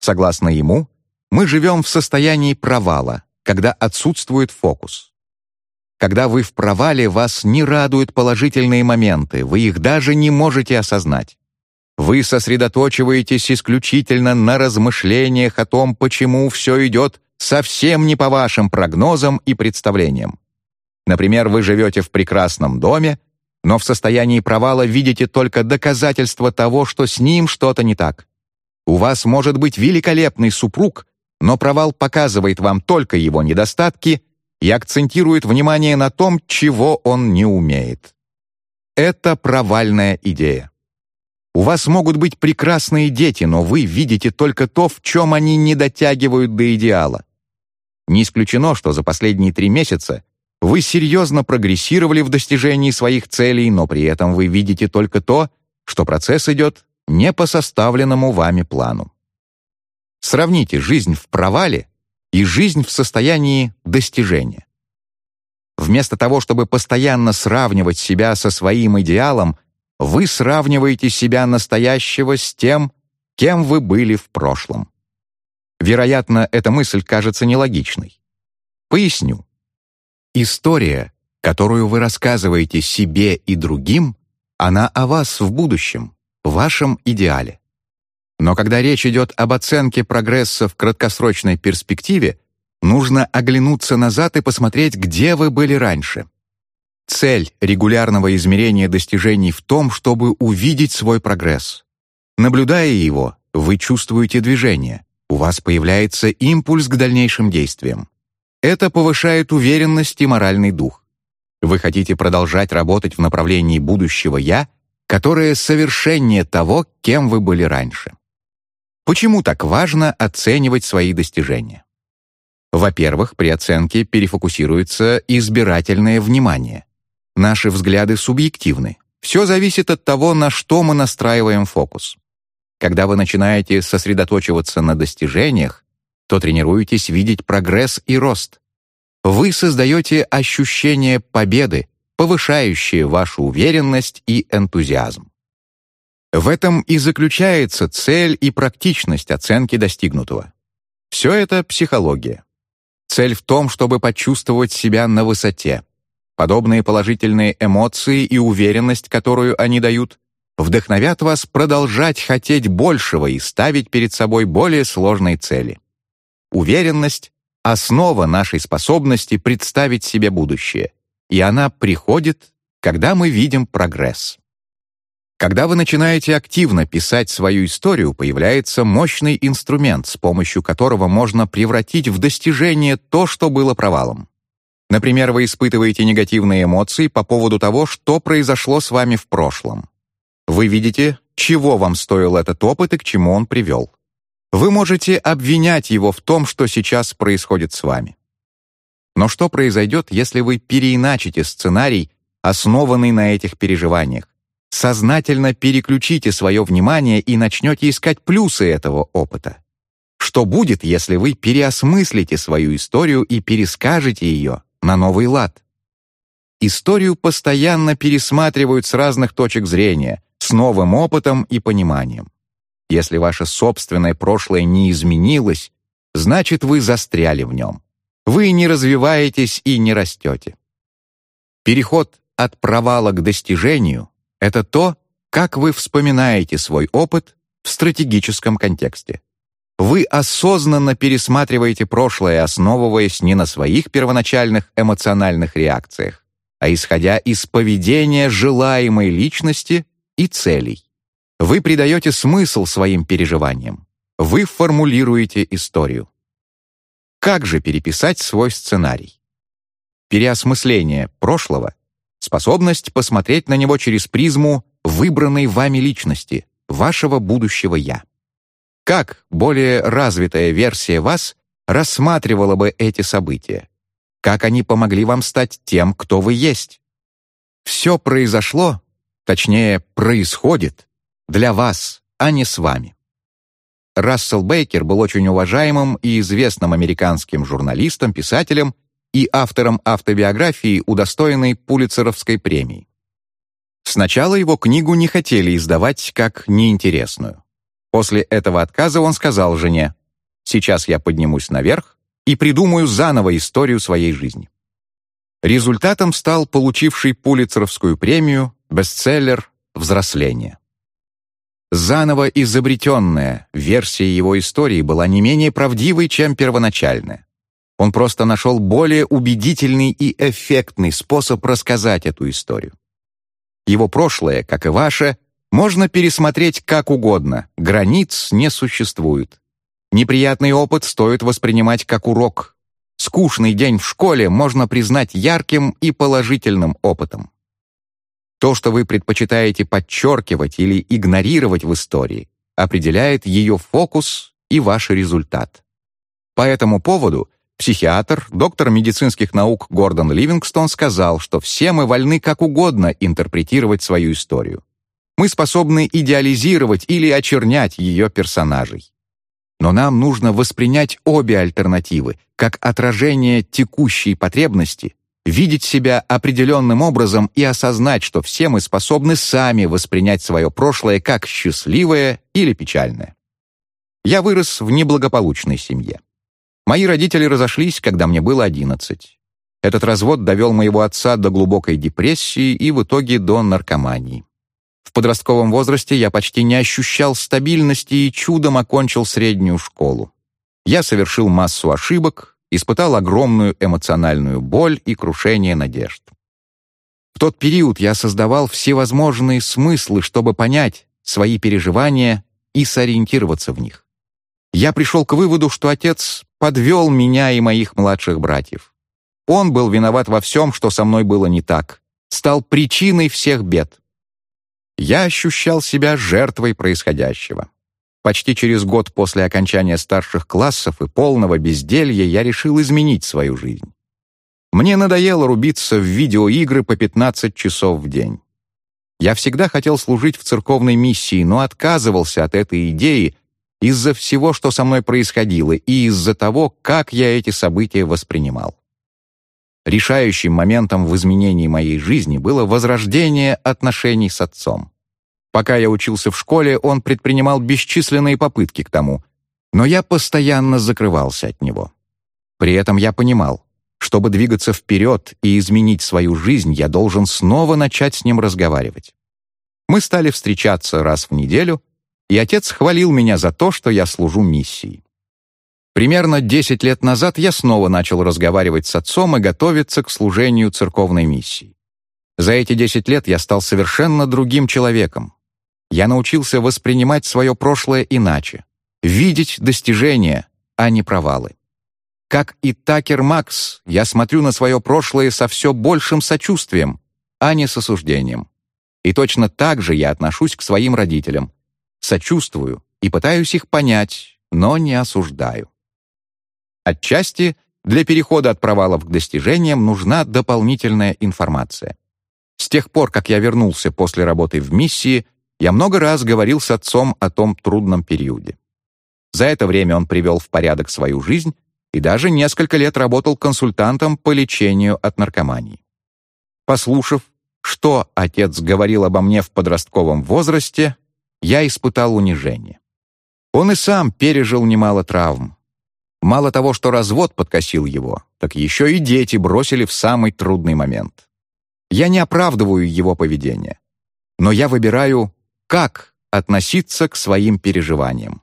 Согласно ему, мы живем в состоянии провала, когда отсутствует фокус. Когда вы в провале, вас не радуют положительные моменты, вы их даже не можете осознать. Вы сосредоточиваетесь исключительно на размышлениях о том, почему все идет совсем не по вашим прогнозам и представлениям. Например, вы живете в прекрасном доме, но в состоянии провала видите только доказательства того, что с ним что-то не так. У вас может быть великолепный супруг, но провал показывает вам только его недостатки и акцентирует внимание на том, чего он не умеет. Это провальная идея. У вас могут быть прекрасные дети, но вы видите только то, в чем они не дотягивают до идеала. Не исключено, что за последние три месяца вы серьезно прогрессировали в достижении своих целей, но при этом вы видите только то, что процесс идет не по составленному вами плану. Сравните жизнь в провале и жизнь в состоянии достижения. Вместо того, чтобы постоянно сравнивать себя со своим идеалом, вы сравниваете себя настоящего с тем, кем вы были в прошлом. Вероятно, эта мысль кажется нелогичной. Поясню. История, которую вы рассказываете себе и другим, она о вас в будущем, вашем идеале. Но когда речь идет об оценке прогресса в краткосрочной перспективе, нужно оглянуться назад и посмотреть, где вы были раньше. Цель регулярного измерения достижений в том, чтобы увидеть свой прогресс. Наблюдая его, вы чувствуете движение, у вас появляется импульс к дальнейшим действиям. Это повышает уверенность и моральный дух. Вы хотите продолжать работать в направлении будущего «я», которое совершеннее того, кем вы были раньше. Почему так важно оценивать свои достижения? Во-первых, при оценке перефокусируется избирательное внимание. Наши взгляды субъективны. Все зависит от того, на что мы настраиваем фокус. Когда вы начинаете сосредоточиваться на достижениях, то тренируетесь видеть прогресс и рост. Вы создаете ощущение победы, повышающее вашу уверенность и энтузиазм. В этом и заключается цель и практичность оценки достигнутого. Все это психология. Цель в том, чтобы почувствовать себя на высоте, Подобные положительные эмоции и уверенность, которую они дают, вдохновят вас продолжать хотеть большего и ставить перед собой более сложные цели. Уверенность — основа нашей способности представить себе будущее, и она приходит, когда мы видим прогресс. Когда вы начинаете активно писать свою историю, появляется мощный инструмент, с помощью которого можно превратить в достижение то, что было провалом. Например, вы испытываете негативные эмоции по поводу того, что произошло с вами в прошлом. Вы видите, чего вам стоил этот опыт и к чему он привел. Вы можете обвинять его в том, что сейчас происходит с вами. Но что произойдет, если вы переиначите сценарий, основанный на этих переживаниях? Сознательно переключите свое внимание и начнете искать плюсы этого опыта. Что будет, если вы переосмыслите свою историю и перескажете ее на новый лад? Историю постоянно пересматривают с разных точек зрения, с новым опытом и пониманием. Если ваше собственное прошлое не изменилось, значит, вы застряли в нем. Вы не развиваетесь и не растете. Переход от провала к достижению — это то, как вы вспоминаете свой опыт в стратегическом контексте. Вы осознанно пересматриваете прошлое, основываясь не на своих первоначальных эмоциональных реакциях, а исходя из поведения желаемой личности и целей. Вы придаете смысл своим переживаниям. Вы формулируете историю. Как же переписать свой сценарий? Переосмысление прошлого — способность посмотреть на него через призму выбранной вами личности, вашего будущего «я». Как более развитая версия вас рассматривала бы эти события? Как они помогли вам стать тем, кто вы есть? Все произошло, точнее, происходит, для вас, а не с вами. Рассел Бейкер был очень уважаемым и известным американским журналистом, писателем и автором автобиографии, удостоенной Пулитцеровской премии. Сначала его книгу не хотели издавать как неинтересную. После этого отказа он сказал жене, «Сейчас я поднимусь наверх и придумаю заново историю своей жизни». Результатом стал получивший Пулитцеровскую премию бестселлер «Взросление». Заново изобретенная версия его истории была не менее правдивой, чем первоначальная. Он просто нашел более убедительный и эффектный способ рассказать эту историю. Его прошлое, как и ваше, можно пересмотреть как угодно, границ не существует. Неприятный опыт стоит воспринимать как урок. Скучный день в школе можно признать ярким и положительным опытом. То, что вы предпочитаете подчеркивать или игнорировать в истории, определяет ее фокус и ваш результат. По этому поводу психиатр, доктор медицинских наук Гордон Ливингстон сказал, что все мы вольны как угодно интерпретировать свою историю. Мы способны идеализировать или очернять ее персонажей. Но нам нужно воспринять обе альтернативы как отражение текущей потребности видеть себя определенным образом и осознать, что все мы способны сами воспринять свое прошлое как счастливое или печальное. Я вырос в неблагополучной семье. Мои родители разошлись, когда мне было 11. Этот развод довел моего отца до глубокой депрессии и в итоге до наркомании. В подростковом возрасте я почти не ощущал стабильности и чудом окончил среднюю школу. Я совершил массу ошибок, испытал огромную эмоциональную боль и крушение надежд. В тот период я создавал всевозможные смыслы, чтобы понять свои переживания и сориентироваться в них. Я пришел к выводу, что отец подвел меня и моих младших братьев. Он был виноват во всем, что со мной было не так, стал причиной всех бед. Я ощущал себя жертвой происходящего. Почти через год после окончания старших классов и полного безделья я решил изменить свою жизнь. Мне надоело рубиться в видеоигры по 15 часов в день. Я всегда хотел служить в церковной миссии, но отказывался от этой идеи из-за всего, что со мной происходило, и из-за того, как я эти события воспринимал. Решающим моментом в изменении моей жизни было возрождение отношений с отцом. Пока я учился в школе, он предпринимал бесчисленные попытки к тому, но я постоянно закрывался от него. При этом я понимал, чтобы двигаться вперед и изменить свою жизнь, я должен снова начать с ним разговаривать. Мы стали встречаться раз в неделю, и отец хвалил меня за то, что я служу миссии. Примерно 10 лет назад я снова начал разговаривать с отцом и готовиться к служению церковной миссии. За эти 10 лет я стал совершенно другим человеком, я научился воспринимать свое прошлое иначе, видеть достижения, а не провалы. Как и Такер Макс, я смотрю на свое прошлое со все большим сочувствием, а не с осуждением. И точно так же я отношусь к своим родителям. Сочувствую и пытаюсь их понять, но не осуждаю. Отчасти для перехода от провалов к достижениям нужна дополнительная информация. С тех пор, как я вернулся после работы в миссии, я много раз говорил с отцом о том трудном периоде. За это время он привел в порядок свою жизнь и даже несколько лет работал консультантом по лечению от наркомании. Послушав, что отец говорил обо мне в подростковом возрасте, я испытал унижение. Он и сам пережил немало травм. Мало того, что развод подкосил его, так еще и дети бросили в самый трудный момент. Я не оправдываю его поведение, но я выбираю, как относиться к своим переживаниям.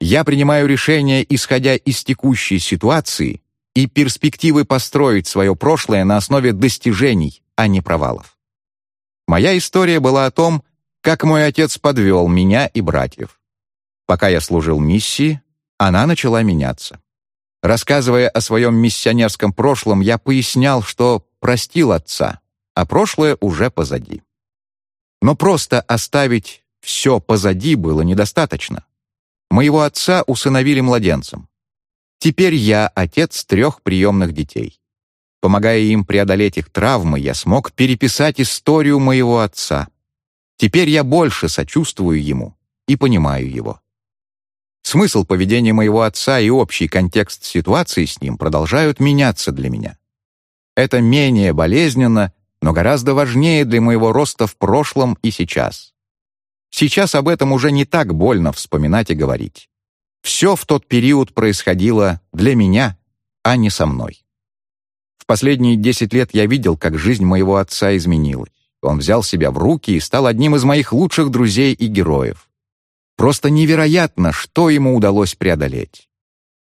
Я принимаю решение, исходя из текущей ситуации и перспективы построить свое прошлое на основе достижений, а не провалов. Моя история была о том, как мой отец подвел меня и братьев. Пока я служил миссии, она начала меняться. Рассказывая о своем миссионерском прошлом, я пояснял, что простил отца, а прошлое уже позади. Но просто оставить все позади было недостаточно. Моего отца усыновили младенцем. Теперь я отец трех приемных детей. Помогая им преодолеть их травмы, я смог переписать историю моего отца. Теперь я больше сочувствую ему и понимаю его. Смысл поведения моего отца и общий контекст ситуации с ним продолжают меняться для меня. Это менее болезненно, но гораздо важнее для моего роста в прошлом и сейчас. Сейчас об этом уже не так больно вспоминать и говорить. Все в тот период происходило для меня, а не со мной. В последние десять лет я видел, как жизнь моего отца изменилась. Он взял себя в руки и стал одним из моих лучших друзей и героев. Просто невероятно, что ему удалось преодолеть.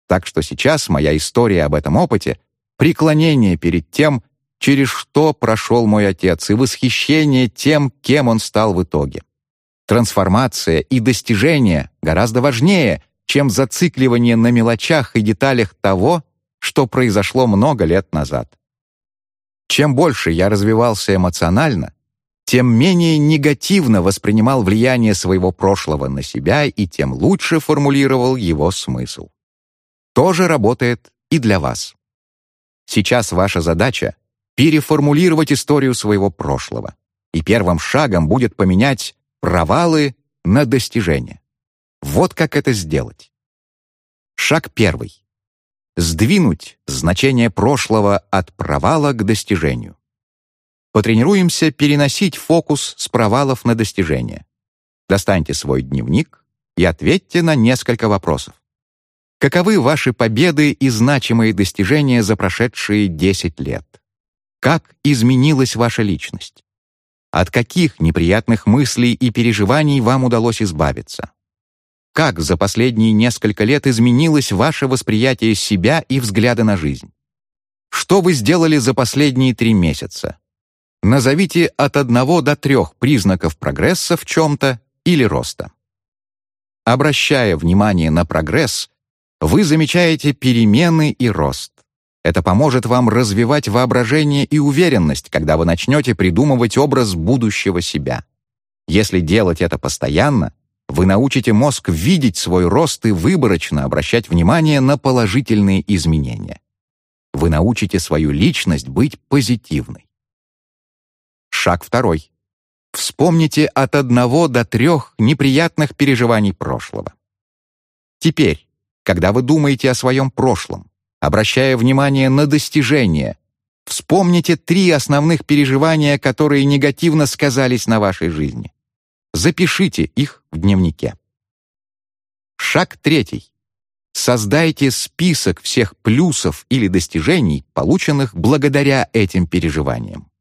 Так что сейчас моя история об этом опыте — преклонение перед тем, через что прошел мой отец, и восхищение тем, кем он стал в итоге. Трансформация и достижение гораздо важнее, чем зацикливание на мелочах и деталях того, что произошло много лет назад. Чем больше я развивался эмоционально, тем менее негативно воспринимал влияние своего прошлого на себя и тем лучше формулировал его смысл. То же работает и для вас. Сейчас ваша задача — переформулировать историю своего прошлого, и первым шагом будет поменять Провалы на достижение. Вот как это сделать. Шаг первый. Сдвинуть значение прошлого от провала к достижению. Потренируемся переносить фокус с провалов на достижение. Достаньте свой дневник и ответьте на несколько вопросов. Каковы ваши победы и значимые достижения за прошедшие 10 лет? Как изменилась ваша личность? От каких неприятных мыслей и переживаний вам удалось избавиться? Как за последние несколько лет изменилось ваше восприятие себя и взгляды на жизнь? Что вы сделали за последние три месяца? Назовите от одного до трех признаков прогресса в чем-то или роста. Обращая внимание на прогресс, вы замечаете перемены и рост. Это поможет вам развивать воображение и уверенность, когда вы начнете придумывать образ будущего себя. Если делать это постоянно, вы научите мозг видеть свой рост и выборочно обращать внимание на положительные изменения. Вы научите свою личность быть позитивной. Шаг второй. Вспомните от одного до трех неприятных переживаний прошлого. Теперь, когда вы думаете о своем прошлом, обращая внимание на достижения. Вспомните три основных переживания, которые негативно сказались на вашей жизни. Запишите их в дневнике. Шаг третий. Создайте список всех плюсов или достижений, полученных благодаря этим переживаниям.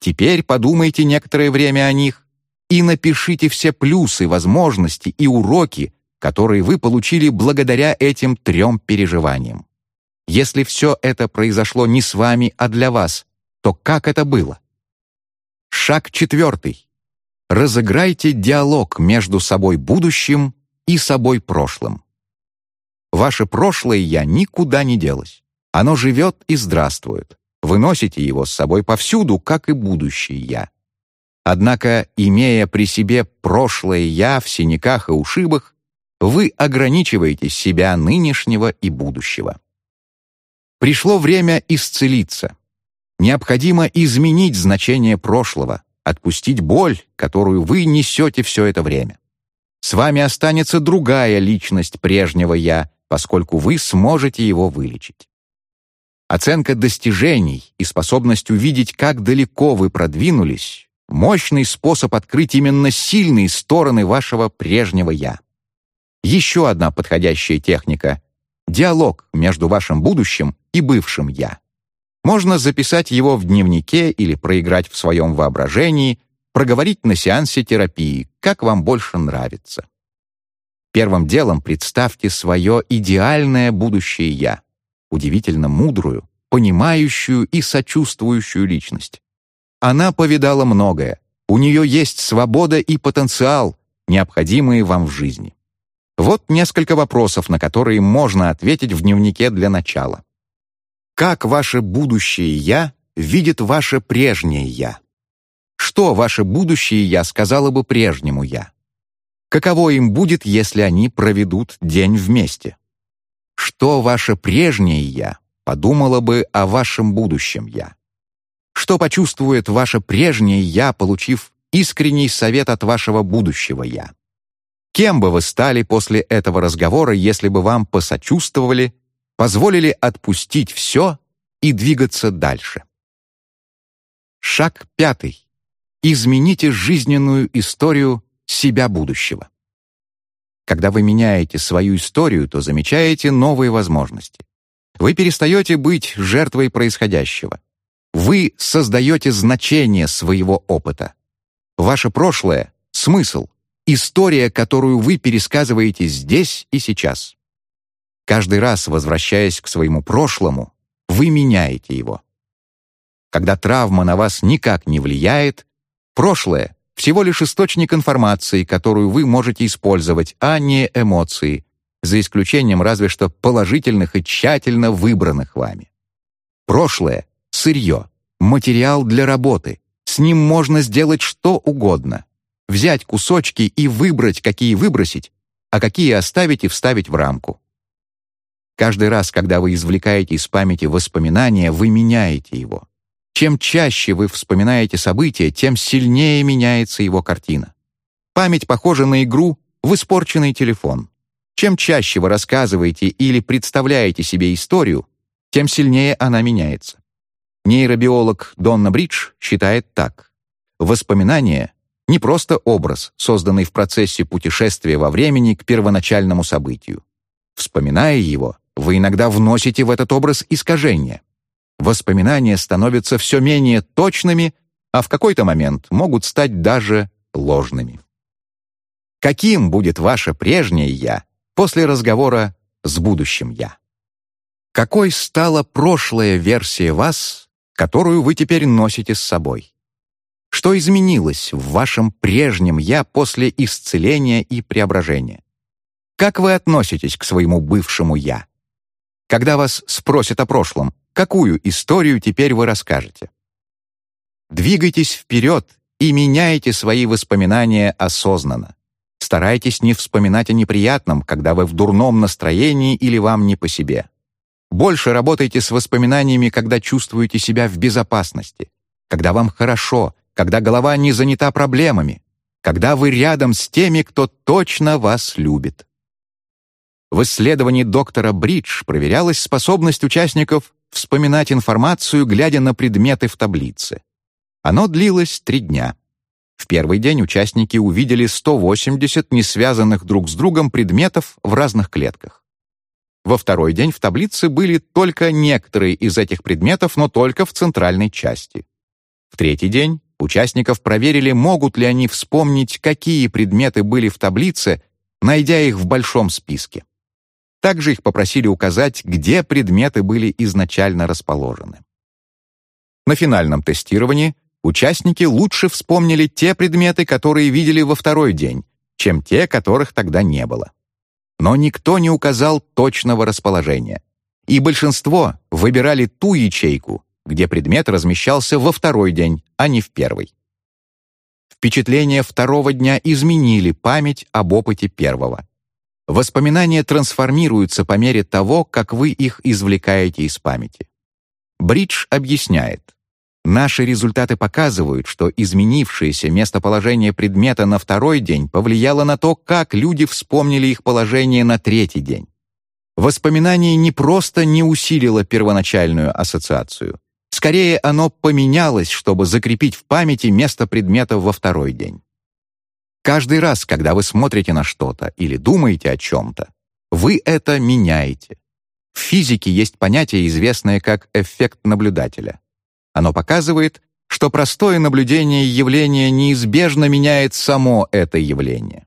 Теперь подумайте некоторое время о них и напишите все плюсы, возможности и уроки, которые вы получили благодаря этим трем переживаниям. Если все это произошло не с вами, а для вас, то как это было? Шаг четвертый. Разыграйте диалог между собой будущим и собой прошлым. Ваше прошлое «я» никуда не делось. Оно живет и здравствует. Вы носите его с собой повсюду, как и будущее «я». Однако, имея при себе прошлое «я» в синяках и ушибах, вы ограничиваете себя нынешнего и будущего. Пришло время исцелиться. Необходимо изменить значение прошлого, отпустить боль, которую вы несете все это время. С вами останется другая личность прежнего «я», поскольку вы сможете его вылечить. Оценка достижений и способность увидеть, как далеко вы продвинулись — мощный способ открыть именно сильные стороны вашего прежнего «я». Еще одна подходящая техника — диалог между вашим будущим и бывшим «я». Можно записать его в дневнике или проиграть в своем воображении, проговорить на сеансе терапии, как вам больше нравится. Первым делом представьте свое идеальное будущее «я», удивительно мудрую, понимающую и сочувствующую личность. Она повидала многое, у нее есть свобода и потенциал, необходимые вам в жизни. Вот несколько вопросов, на которые можно ответить в дневнике для начала. Как ваше будущее «я» видит ваше прежнее «я»? Что ваше будущее «я» сказала бы прежнему «я»? Каково им будет, если они проведут день вместе? Что ваше прежнее «я» подумала бы о вашем будущем «я»? Что почувствует ваше прежнее «я», получив искренний совет от вашего будущего «я»? Кем бы вы стали после этого разговора, если бы вам посочувствовали, позволили отпустить все и двигаться дальше? Шаг пятый. Измените жизненную историю себя будущего. Когда вы меняете свою историю, то замечаете новые возможности. Вы перестаете быть жертвой происходящего. Вы создаете значение своего опыта. Ваше прошлое — смысл, История, которую вы пересказываете здесь и сейчас. Каждый раз, возвращаясь к своему прошлому, вы меняете его. Когда травма на вас никак не влияет, прошлое — всего лишь источник информации, которую вы можете использовать, а не эмоции, за исключением разве что положительных и тщательно выбранных вами. Прошлое — сырье, материал для работы. С ним можно сделать что угодно взять кусочки и выбрать, какие выбросить, а какие оставить и вставить в рамку. Каждый раз, когда вы извлекаете из памяти воспоминания, вы меняете его. Чем чаще вы вспоминаете события, тем сильнее меняется его картина. Память похожа на игру в испорченный телефон. Чем чаще вы рассказываете или представляете себе историю, тем сильнее она меняется. Нейробиолог Донна Бридж считает так. Воспоминания не просто образ, созданный в процессе путешествия во времени к первоначальному событию. Вспоминая его, вы иногда вносите в этот образ искажения. Воспоминания становятся все менее точными, а в какой-то момент могут стать даже ложными. Каким будет ваше прежнее «я» после разговора с будущим «я»? Какой стала прошлая версия вас, которую вы теперь носите с собой? Что изменилось в вашем прежнем «я» после исцеления и преображения? Как вы относитесь к своему бывшему «я»? Когда вас спросят о прошлом, какую историю теперь вы расскажете? Двигайтесь вперед и меняйте свои воспоминания осознанно. Старайтесь не вспоминать о неприятном, когда вы в дурном настроении или вам не по себе. Больше работайте с воспоминаниями, когда чувствуете себя в безопасности, когда вам хорошо, когда голова не занята проблемами, когда вы рядом с теми, кто точно вас любит. В исследовании доктора Бридж проверялась способность участников вспоминать информацию, глядя на предметы в таблице. Оно длилось три дня. В первый день участники увидели 180 несвязанных друг с другом предметов в разных клетках. Во второй день в таблице были только некоторые из этих предметов, но только в центральной части. В третий день Участников проверили, могут ли они вспомнить, какие предметы были в таблице, найдя их в большом списке. Также их попросили указать, где предметы были изначально расположены. На финальном тестировании участники лучше вспомнили те предметы, которые видели во второй день, чем те, которых тогда не было. но никто не указал точного расположения. И большинство выбирали ту ячейку, где предмет размещался во второй день, а не в первый. Впечатления второго дня изменили память об опыте первого. Воспоминания трансформируются по мере того, как вы их извлекаете из памяти. Бридж объясняет. Наши результаты показывают, что изменившееся местоположение предмета на второй день повлияло на то, как люди вспомнили их положение на третий день. Воспоминание не просто не усилило первоначальную ассоциацию. Скорее, оно поменялось, чтобы закрепить в памяти место предмета во второй день. Каждый раз, когда вы смотрите на что-то или думаете о чем-то, вы это меняете. В физике есть понятие, известное как эффект наблюдателя. Оно показывает, что простое наблюдение явления неизбежно меняет само это явление.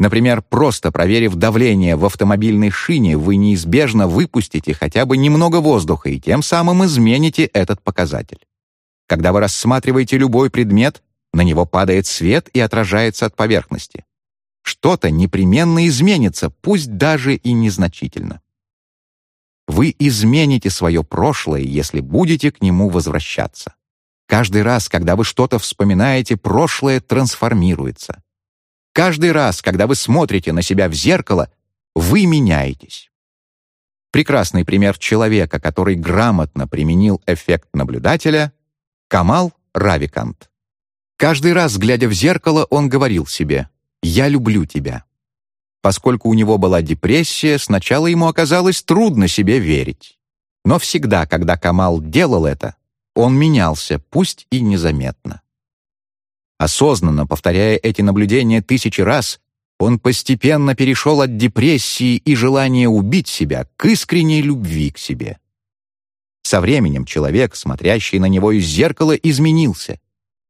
Например, просто проверив давление в автомобильной шине, вы неизбежно выпустите хотя бы немного воздуха и тем самым измените этот показатель. Когда вы рассматриваете любой предмет, на него падает свет и отражается от поверхности. Что-то непременно изменится, пусть даже и незначительно. Вы измените свое прошлое, если будете к нему возвращаться. Каждый раз, когда вы что-то вспоминаете, прошлое трансформируется. Каждый раз, когда вы смотрите на себя в зеркало, вы меняетесь. Прекрасный пример человека, который грамотно применил эффект наблюдателя — Камал Равикант. Каждый раз, глядя в зеркало, он говорил себе «Я люблю тебя». Поскольку у него была депрессия, сначала ему оказалось трудно себе верить. Но всегда, когда Камал делал это, он менялся, пусть и незаметно. Осознанно повторяя эти наблюдения тысячи раз, он постепенно перешел от депрессии и желания убить себя к искренней любви к себе. Со временем человек, смотрящий на него из зеркала, изменился.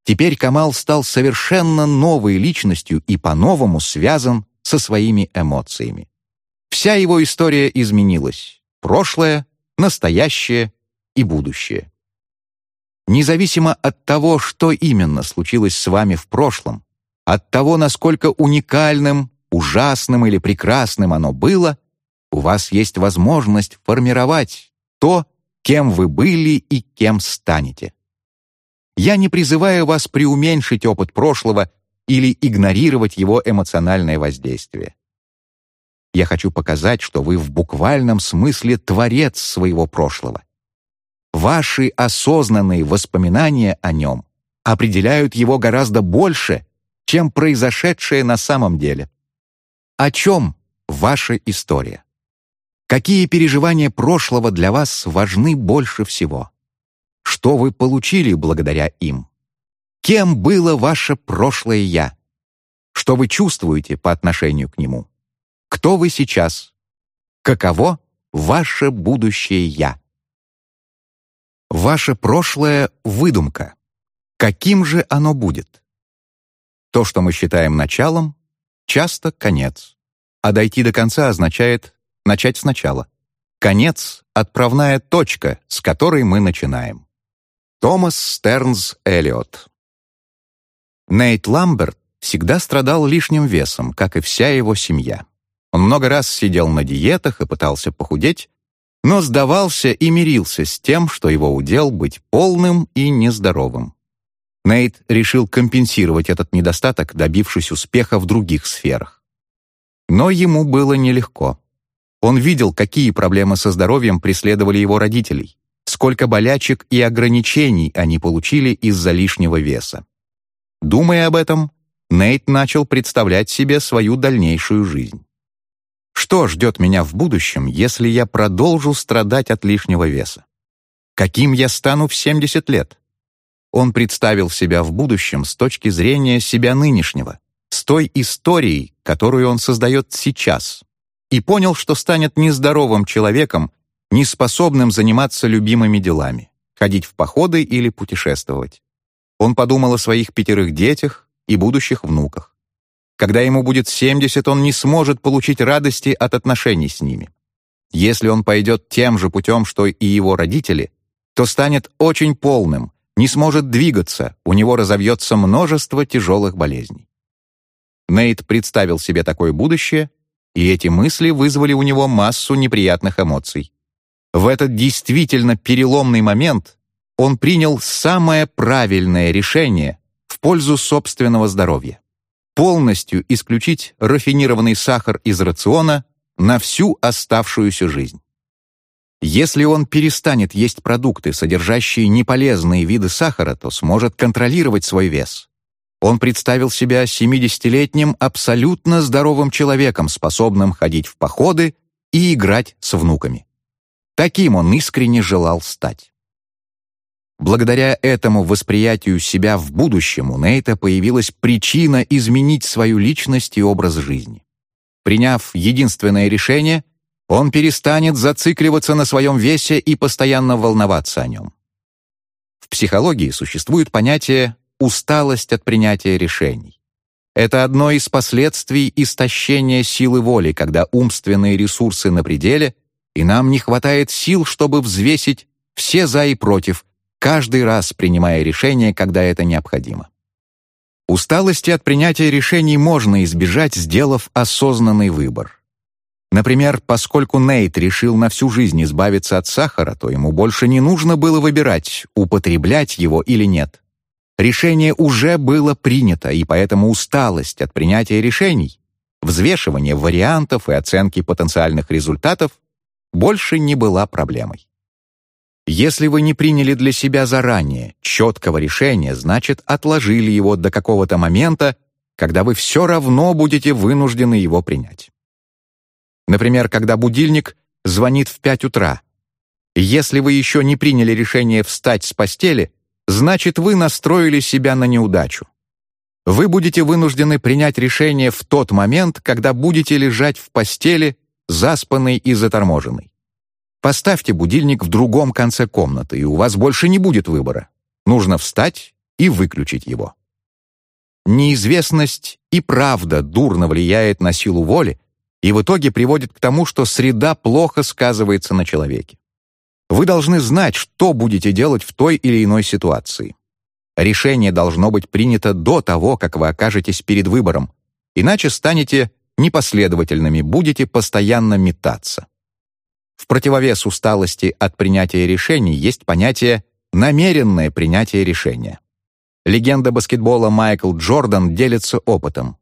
Теперь Камал стал совершенно новой личностью и по-новому связан со своими эмоциями. Вся его история изменилась — прошлое, настоящее и будущее. Независимо от того, что именно случилось с вами в прошлом, от того, насколько уникальным, ужасным или прекрасным оно было, у вас есть возможность формировать то, кем вы были и кем станете. Я не призываю вас преуменьшить опыт прошлого или игнорировать его эмоциональное воздействие. Я хочу показать, что вы в буквальном смысле творец своего прошлого. Ваши осознанные воспоминания о нем определяют его гораздо больше, чем произошедшее на самом деле. О чем ваша история? Какие переживания прошлого для вас важны больше всего? Что вы получили благодаря им? Кем было ваше прошлое «я»? Что вы чувствуете по отношению к нему? Кто вы сейчас? Каково ваше будущее «я»? Ваше прошлое — выдумка. Каким же оно будет? То, что мы считаем началом, часто конец. А дойти до конца означает начать сначала. Конец — отправная точка, с которой мы начинаем. Томас Стернс Эллиот Нейт Ламберт всегда страдал лишним весом, как и вся его семья. Он много раз сидел на диетах и пытался похудеть, но сдавался и мирился с тем, что его удел быть полным и нездоровым. Нейт решил компенсировать этот недостаток, добившись успеха в других сферах. Но ему было нелегко. Он видел, какие проблемы со здоровьем преследовали его родителей сколько болячек и ограничений они получили из-за лишнего веса. Думая об этом, Нейт начал представлять себе свою дальнейшую жизнь. Что ждет меня в будущем, если я продолжу страдать от лишнего веса? Каким я стану в 70 лет? Он представил себя в будущем с точки зрения себя нынешнего, с той историей, которую он создает сейчас, и понял, что станет нездоровым человеком, неспособным заниматься любимыми делами, ходить в походы или путешествовать. Он подумал о своих пятерых детях и будущих внуках. Когда ему будет 70, он не сможет получить радости от отношений с ними. Если он пойдет тем же путем, что и его родители, то станет очень полным, не сможет двигаться, у него разовьется множество тяжелых болезней. Нейт представил себе такое будущее и эти мысли вызвали у него массу неприятных эмоций. В этот действительно переломный момент он принял самое правильное решение в пользу собственного здоровья. Полностью исключить рафинированный сахар из рациона на всю оставшуюся жизнь. Если он перестанет есть продукты, содержащие неполезные виды сахара, то сможет контролировать свой вес. Он представил себя 70-летним абсолютно здоровым человеком, способным ходить в походы и играть с внуками. Таким он искренне желал стать. Благодаря этому восприятию себя в будущем у Нейта появилась причина изменить свою личность и образ жизни. Приняв единственное решение, он перестанет зацикливаться на своем весе и постоянно волноваться о нем. В психологии существует понятие «усталость от принятия решений». Это одно из последствий истощения силы воли, когда умственные ресурсы на пределе, и нам не хватает сил, чтобы взвесить все «за» и «против», каждый раз принимая решение, когда это необходимо. Усталости от принятия решений можно избежать, сделав осознанный выбор. Например, поскольку Нейт решил на всю жизнь избавиться от сахара, то ему больше не нужно было выбирать, употреблять его или нет. Решение уже было принято, и поэтому усталость от принятия решений, взвешивание вариантов и оценки потенциальных результатов больше не была проблемой. Если вы не приняли для себя заранее четкого решения, значит, отложили его до какого-то момента, когда вы все равно будете вынуждены его принять. Например, когда будильник звонит в 5 утра. Если вы еще не приняли решение встать с постели, значит, вы настроили себя на неудачу. Вы будете вынуждены принять решение в тот момент, когда будете лежать в постели, заспанный и заторможенный. Поставьте будильник в другом конце комнаты, и у вас больше не будет выбора. Нужно встать и выключить его. Неизвестность и правда дурно влияет на силу воли и в итоге приводит к тому, что среда плохо сказывается на человеке. Вы должны знать, что будете делать в той или иной ситуации. Решение должно быть принято до того, как вы окажетесь перед выбором, иначе станете непоследовательными, будете постоянно метаться. В противовес усталости от принятия решений есть понятие «намеренное принятие решения». Легенда баскетбола Майкл Джордан делится опытом.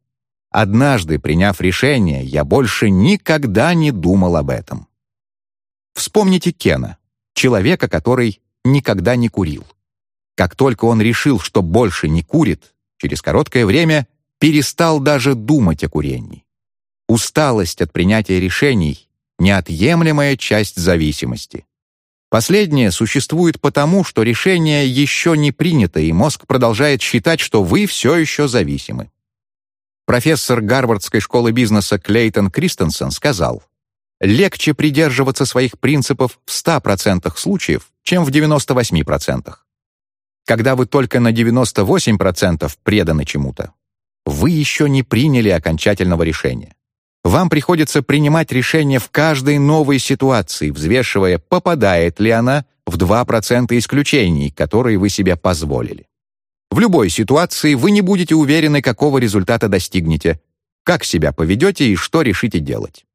«Однажды, приняв решение, я больше никогда не думал об этом». Вспомните Кена, человека, который никогда не курил. Как только он решил, что больше не курит, через короткое время перестал даже думать о курении. Усталость от принятия решений неотъемлемая часть зависимости. Последнее существует потому, что решение еще не принято, и мозг продолжает считать, что вы все еще зависимы. Профессор Гарвардской школы бизнеса Клейтон Кристенсен сказал, «Легче придерживаться своих принципов в 100% случаев, чем в 98%. Когда вы только на 98% преданы чему-то, вы еще не приняли окончательного решения. Вам приходится принимать решение в каждой новой ситуации, взвешивая, попадает ли она в 2% исключений, которые вы себе позволили. В любой ситуации вы не будете уверены, какого результата достигнете, как себя поведете и что решите делать.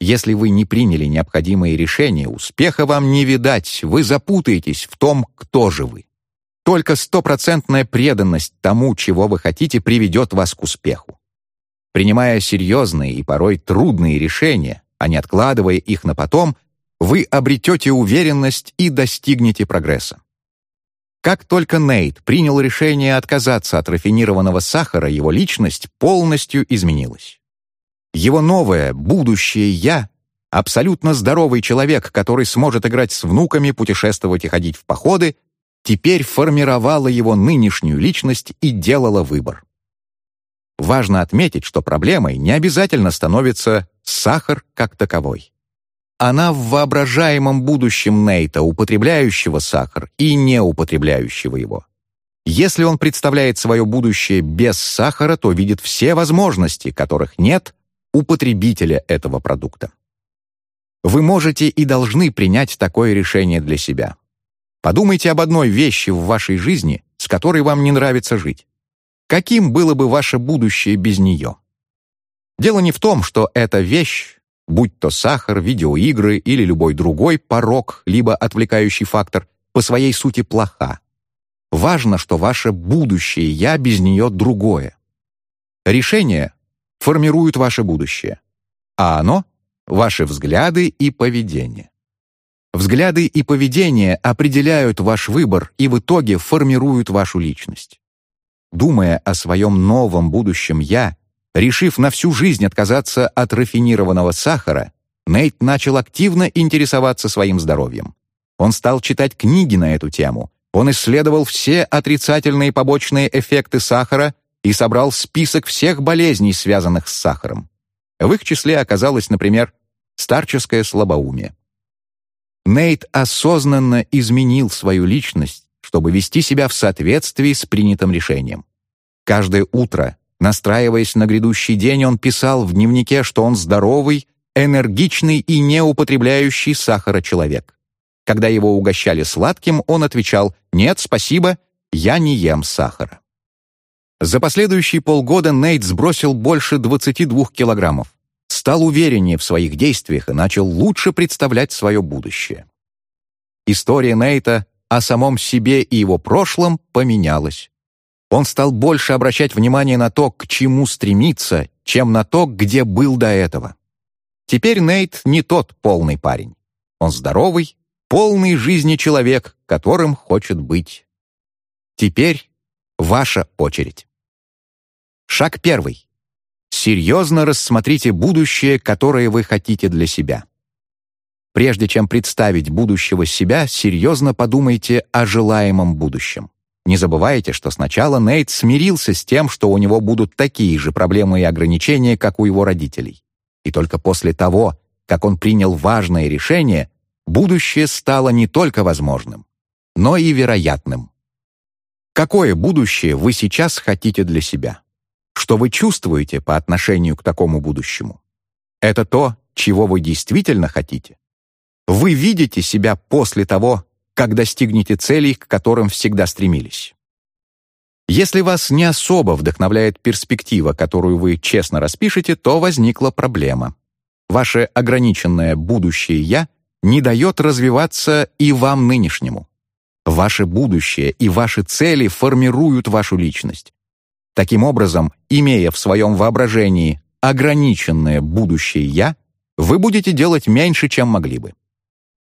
Если вы не приняли необходимые решения, успеха вам не видать, вы запутаетесь в том, кто же вы. Только стопроцентная преданность тому, чего вы хотите, приведет вас к успеху. Принимая серьезные и порой трудные решения, а не откладывая их на потом, вы обретете уверенность и достигнете прогресса. Как только Нейт принял решение отказаться от рафинированного сахара, его личность полностью изменилась. Его новое, будущее «я» — абсолютно здоровый человек, который сможет играть с внуками, путешествовать и ходить в походы, теперь формировало его нынешнюю личность и делало выбор. Важно отметить, что проблемой не обязательно становится сахар как таковой. Она в воображаемом будущем Нейта, употребляющего сахар и не употребляющего его. Если он представляет свое будущее без сахара, то видит все возможности, которых нет у потребителя этого продукта. Вы можете и должны принять такое решение для себя. Подумайте об одной вещи в вашей жизни, с которой вам не нравится жить. Каким было бы ваше будущее без нее? Дело не в том, что эта вещь, будь то сахар, видеоигры или любой другой порог, либо отвлекающий фактор, по своей сути плоха. Важно, что ваше будущее «я» без нее другое. Решение формирует ваше будущее, а оно — ваши взгляды и поведение. Взгляды и поведение определяют ваш выбор и в итоге формируют вашу личность. Думая о своем новом будущем «я», решив на всю жизнь отказаться от рафинированного сахара, Нейт начал активно интересоваться своим здоровьем. Он стал читать книги на эту тему, он исследовал все отрицательные побочные эффекты сахара и собрал список всех болезней, связанных с сахаром. В их числе оказалось, например, старческое слабоумие. Нейт осознанно изменил свою личность, чтобы вести себя в соответствии с принятым решением. Каждое утро, настраиваясь на грядущий день, он писал в дневнике, что он здоровый, энергичный и не употребляющий сахара человек. Когда его угощали сладким, он отвечал «Нет, спасибо, я не ем сахара». За последующие полгода Нейт сбросил больше 22 килограммов, стал увереннее в своих действиях и начал лучше представлять свое будущее. История Нейта о самом себе и его прошлом поменялась. Он стал больше обращать внимание на то, к чему стремиться, чем на то, где был до этого. Теперь Нейт не тот полный парень. Он здоровый, полный жизни человек, которым хочет быть. Теперь ваша очередь. Шаг первый. Серьезно рассмотрите будущее, которое вы хотите для себя. Прежде чем представить будущего себя, серьезно подумайте о желаемом будущем. Не забывайте, что сначала Нейт смирился с тем, что у него будут такие же проблемы и ограничения, как у его родителей. И только после того, как он принял важное решение, будущее стало не только возможным, но и вероятным. Какое будущее вы сейчас хотите для себя? Что вы чувствуете по отношению к такому будущему? Это то, чего вы действительно хотите? Вы видите себя после того, как достигнете целей, к которым всегда стремились? Если вас не особо вдохновляет перспектива, которую вы честно распишете, то возникла проблема. Ваше ограниченное будущее «я» не дает развиваться и вам нынешнему. Ваше будущее и ваши цели формируют вашу личность. Таким образом, имея в своем воображении ограниченное будущее «я», вы будете делать меньше, чем могли бы.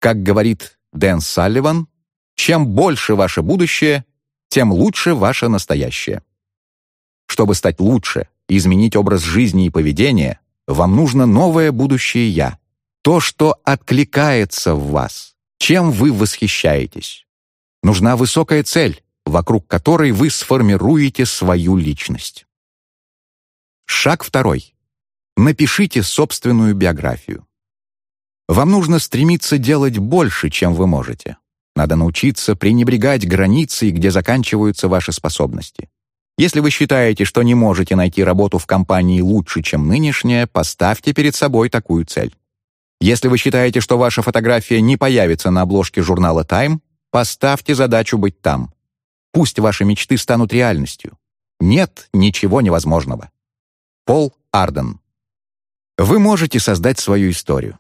Как говорит Дэн Салливан, чем больше ваше будущее, тем лучше ваше настоящее. Чтобы стать лучше и изменить образ жизни и поведения, вам нужно новое будущее «я», то, что откликается в вас, чем вы восхищаетесь. Нужна высокая цель, вокруг которой вы сформируете свою личность. Шаг второй. Напишите собственную биографию. Вам нужно стремиться делать больше, чем вы можете. Надо научиться пренебрегать границей, где заканчиваются ваши способности. Если вы считаете, что не можете найти работу в компании лучше, чем нынешняя, поставьте перед собой такую цель. Если вы считаете, что ваша фотография не появится на обложке журнала Time, поставьте задачу быть там. Пусть ваши мечты станут реальностью. Нет ничего невозможного. Пол Арден. Вы можете создать свою историю.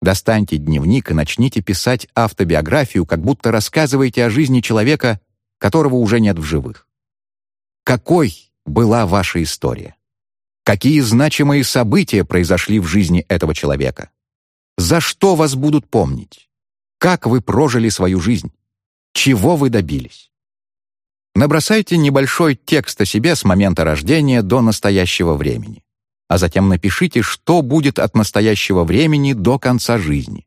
Достаньте дневник и начните писать автобиографию, как будто рассказываете о жизни человека, которого уже нет в живых. Какой была ваша история? Какие значимые события произошли в жизни этого человека? За что вас будут помнить? Как вы прожили свою жизнь? Чего вы добились? Набросайте небольшой текст о себе с момента рождения до настоящего времени, а затем напишите, что будет от настоящего времени до конца жизни.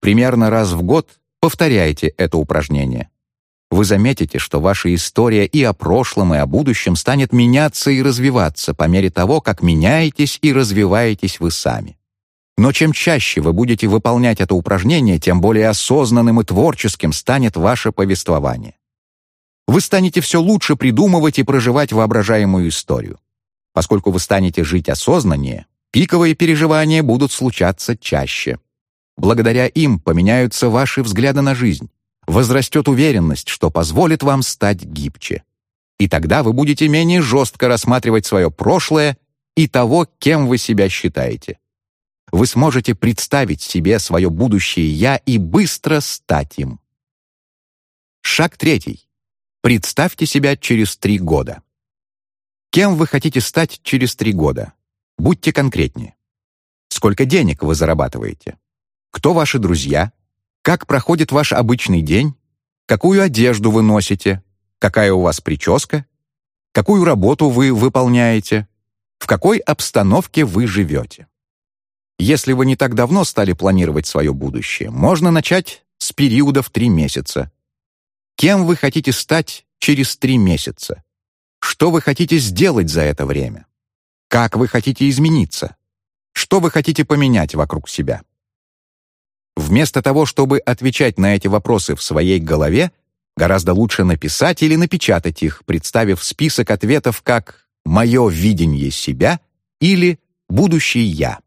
Примерно раз в год повторяйте это упражнение. Вы заметите, что ваша история и о прошлом, и о будущем станет меняться и развиваться по мере того, как меняетесь и развиваетесь вы сами. Но чем чаще вы будете выполнять это упражнение, тем более осознанным и творческим станет ваше повествование вы станете все лучше придумывать и проживать воображаемую историю. Поскольку вы станете жить осознаннее, пиковые переживания будут случаться чаще. Благодаря им поменяются ваши взгляды на жизнь, возрастет уверенность, что позволит вам стать гибче. И тогда вы будете менее жестко рассматривать свое прошлое и того, кем вы себя считаете. Вы сможете представить себе свое будущее «я» и быстро стать им. Шаг третий. Представьте себя через три года. Кем вы хотите стать через три года? Будьте конкретнее. Сколько денег вы зарабатываете? Кто ваши друзья? Как проходит ваш обычный день? Какую одежду вы носите? Какая у вас прическа? Какую работу вы выполняете? В какой обстановке вы живете? Если вы не так давно стали планировать свое будущее, можно начать с периода в три месяца. Кем вы хотите стать через три месяца? Что вы хотите сделать за это время? Как вы хотите измениться? Что вы хотите поменять вокруг себя? Вместо того, чтобы отвечать на эти вопросы в своей голове, гораздо лучше написать или напечатать их, представив список ответов как «моё видение себя» или «будущий я».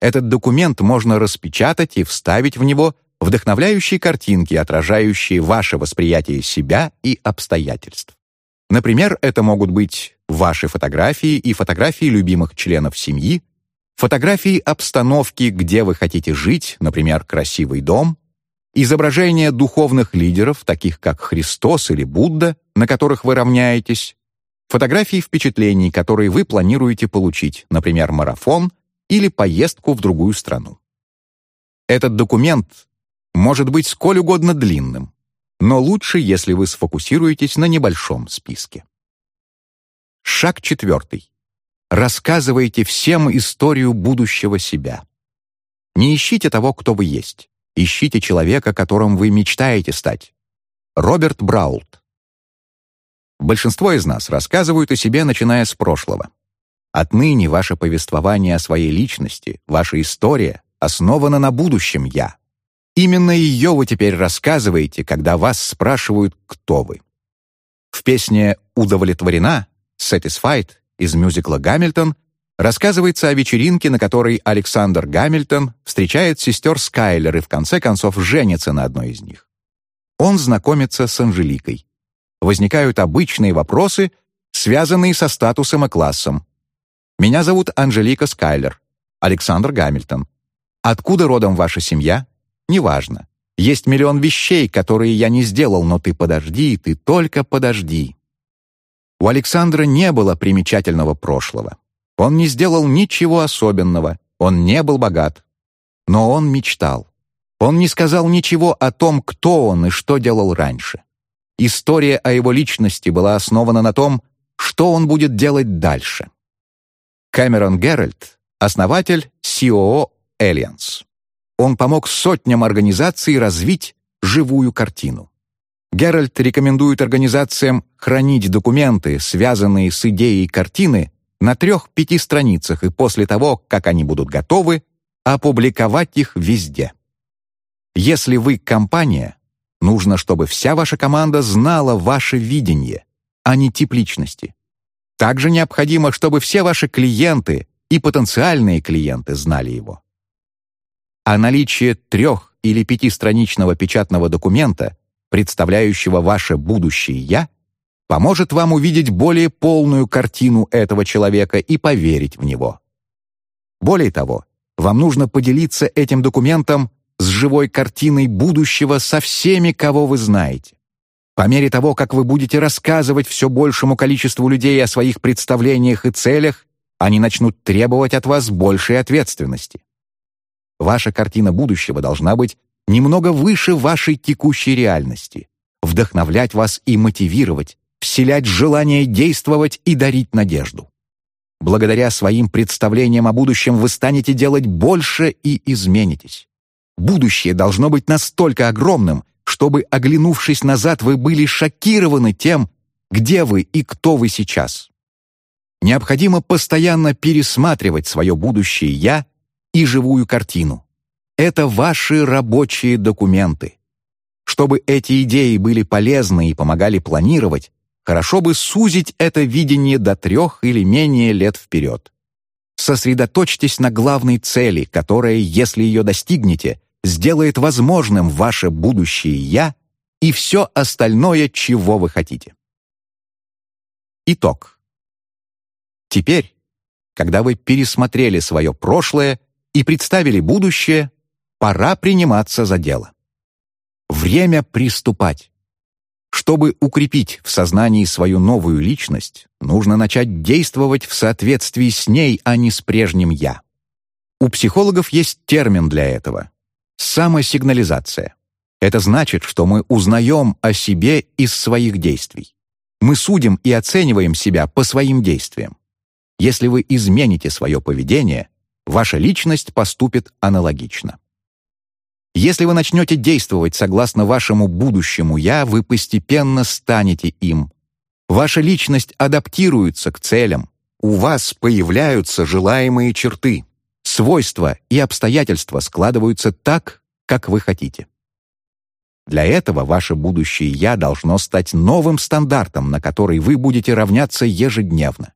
Этот документ можно распечатать и вставить в него вдохновляющие картинки, отражающие ваше восприятие себя и обстоятельств. Например, это могут быть ваши фотографии и фотографии любимых членов семьи, фотографии обстановки, где вы хотите жить, например, красивый дом, изображения духовных лидеров, таких как Христос или Будда, на которых вы равняетесь, фотографии впечатлений, которые вы планируете получить, например, марафон или поездку в другую страну. Этот документ может быть сколь угодно длинным, но лучше, если вы сфокусируетесь на небольшом списке. Шаг четвертый. Рассказывайте всем историю будущего себя. Не ищите того, кто вы есть. Ищите человека, которым вы мечтаете стать. Роберт Браулт. Большинство из нас рассказывают о себе, начиная с прошлого. Отныне ваше повествование о своей личности, ваша история основана на будущем «я». Именно ее вы теперь рассказываете, когда вас спрашивают, кто вы. В песне «Удовлетворена» «Satisfied» из мюзикла «Гамильтон» рассказывается о вечеринке, на которой Александр Гамильтон встречает сестер Скайлер и в конце концов женится на одной из них. Он знакомится с Анжеликой. Возникают обычные вопросы, связанные со статусом и классом. «Меня зовут Анжелика Скайлер, Александр Гамильтон. Откуда родом ваша семья? Неважно. Есть миллион вещей, которые я не сделал, но ты подожди, ты только подожди. У Александра не было примечательного прошлого. Он не сделал ничего особенного, он не был богат. Но он мечтал. Он не сказал ничего о том, кто он и что делал раньше. История о его личности была основана на том, что он будет делать дальше. Кэмерон Геральт — основатель COO Alliance. Он помог сотням организаций развить живую картину. Геральт рекомендует организациям хранить документы, связанные с идеей картины, на трех-пяти страницах и после того, как они будут готовы, опубликовать их везде. Если вы компания, нужно, чтобы вся ваша команда знала ваше видение, а не тип личности. Также необходимо, чтобы все ваши клиенты и потенциальные клиенты знали его. А наличие трех- или пятистраничного печатного документа представляющего ваше будущее «я», поможет вам увидеть более полную картину этого человека и поверить в него. Более того, вам нужно поделиться этим документом с живой картиной будущего со всеми, кого вы знаете. По мере того, как вы будете рассказывать все большему количеству людей о своих представлениях и целях, они начнут требовать от вас большей ответственности. Ваша картина будущего должна быть немного выше вашей текущей реальности, вдохновлять вас и мотивировать, вселять желание действовать и дарить надежду. Благодаря своим представлениям о будущем вы станете делать больше и изменитесь. Будущее должно быть настолько огромным, чтобы, оглянувшись назад, вы были шокированы тем, где вы и кто вы сейчас. Необходимо постоянно пересматривать свое будущее «я» и живую картину. Это ваши рабочие документы. Чтобы эти идеи были полезны и помогали планировать, хорошо бы сузить это видение до трех или менее лет вперед. Сосредоточьтесь на главной цели, которая, если ее достигнете, сделает возможным ваше будущее «я» и все остальное, чего вы хотите. Итог. Теперь, когда вы пересмотрели свое прошлое и представили будущее, пора приниматься за дело. Время приступать. Чтобы укрепить в сознании свою новую личность, нужно начать действовать в соответствии с ней, а не с прежним «я». У психологов есть термин для этого — самосигнализация. Это значит, что мы узнаем о себе из своих действий. Мы судим и оцениваем себя по своим действиям. Если вы измените свое поведение, ваша личность поступит аналогично. Если вы начнете действовать согласно вашему будущему «я», вы постепенно станете им. Ваша личность адаптируется к целям. У вас появляются желаемые черты. Свойства и обстоятельства складываются так, как вы хотите. Для этого ваше будущее «я» должно стать новым стандартом, на который вы будете равняться ежедневно.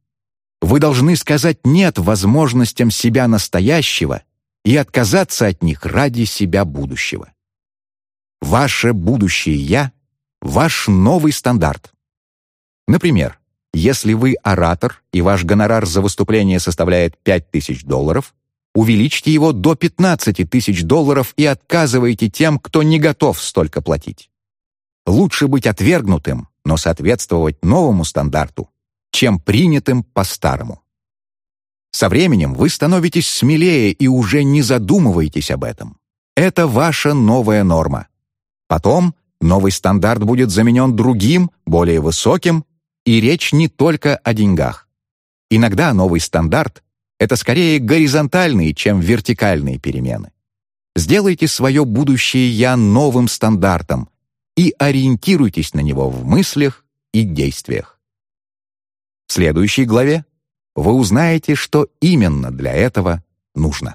Вы должны сказать «нет» возможностям себя настоящего и отказаться от них ради себя будущего. Ваше будущее «я» — ваш новый стандарт. Например, если вы оратор и ваш гонорар за выступление составляет 5000 долларов, увеличьте его до 15 тысяч долларов и отказывайте тем, кто не готов столько платить. Лучше быть отвергнутым, но соответствовать новому стандарту, чем принятым по-старому. Со временем вы становитесь смелее и уже не задумываетесь об этом. Это ваша новая норма. Потом новый стандарт будет заменен другим, более высоким, и речь не только о деньгах. Иногда новый стандарт это скорее горизонтальные, чем вертикальные перемены. Сделайте свое будущее «я» новым стандартом и ориентируйтесь на него в мыслях и действиях. В следующей главе вы узнаете, что именно для этого нужно.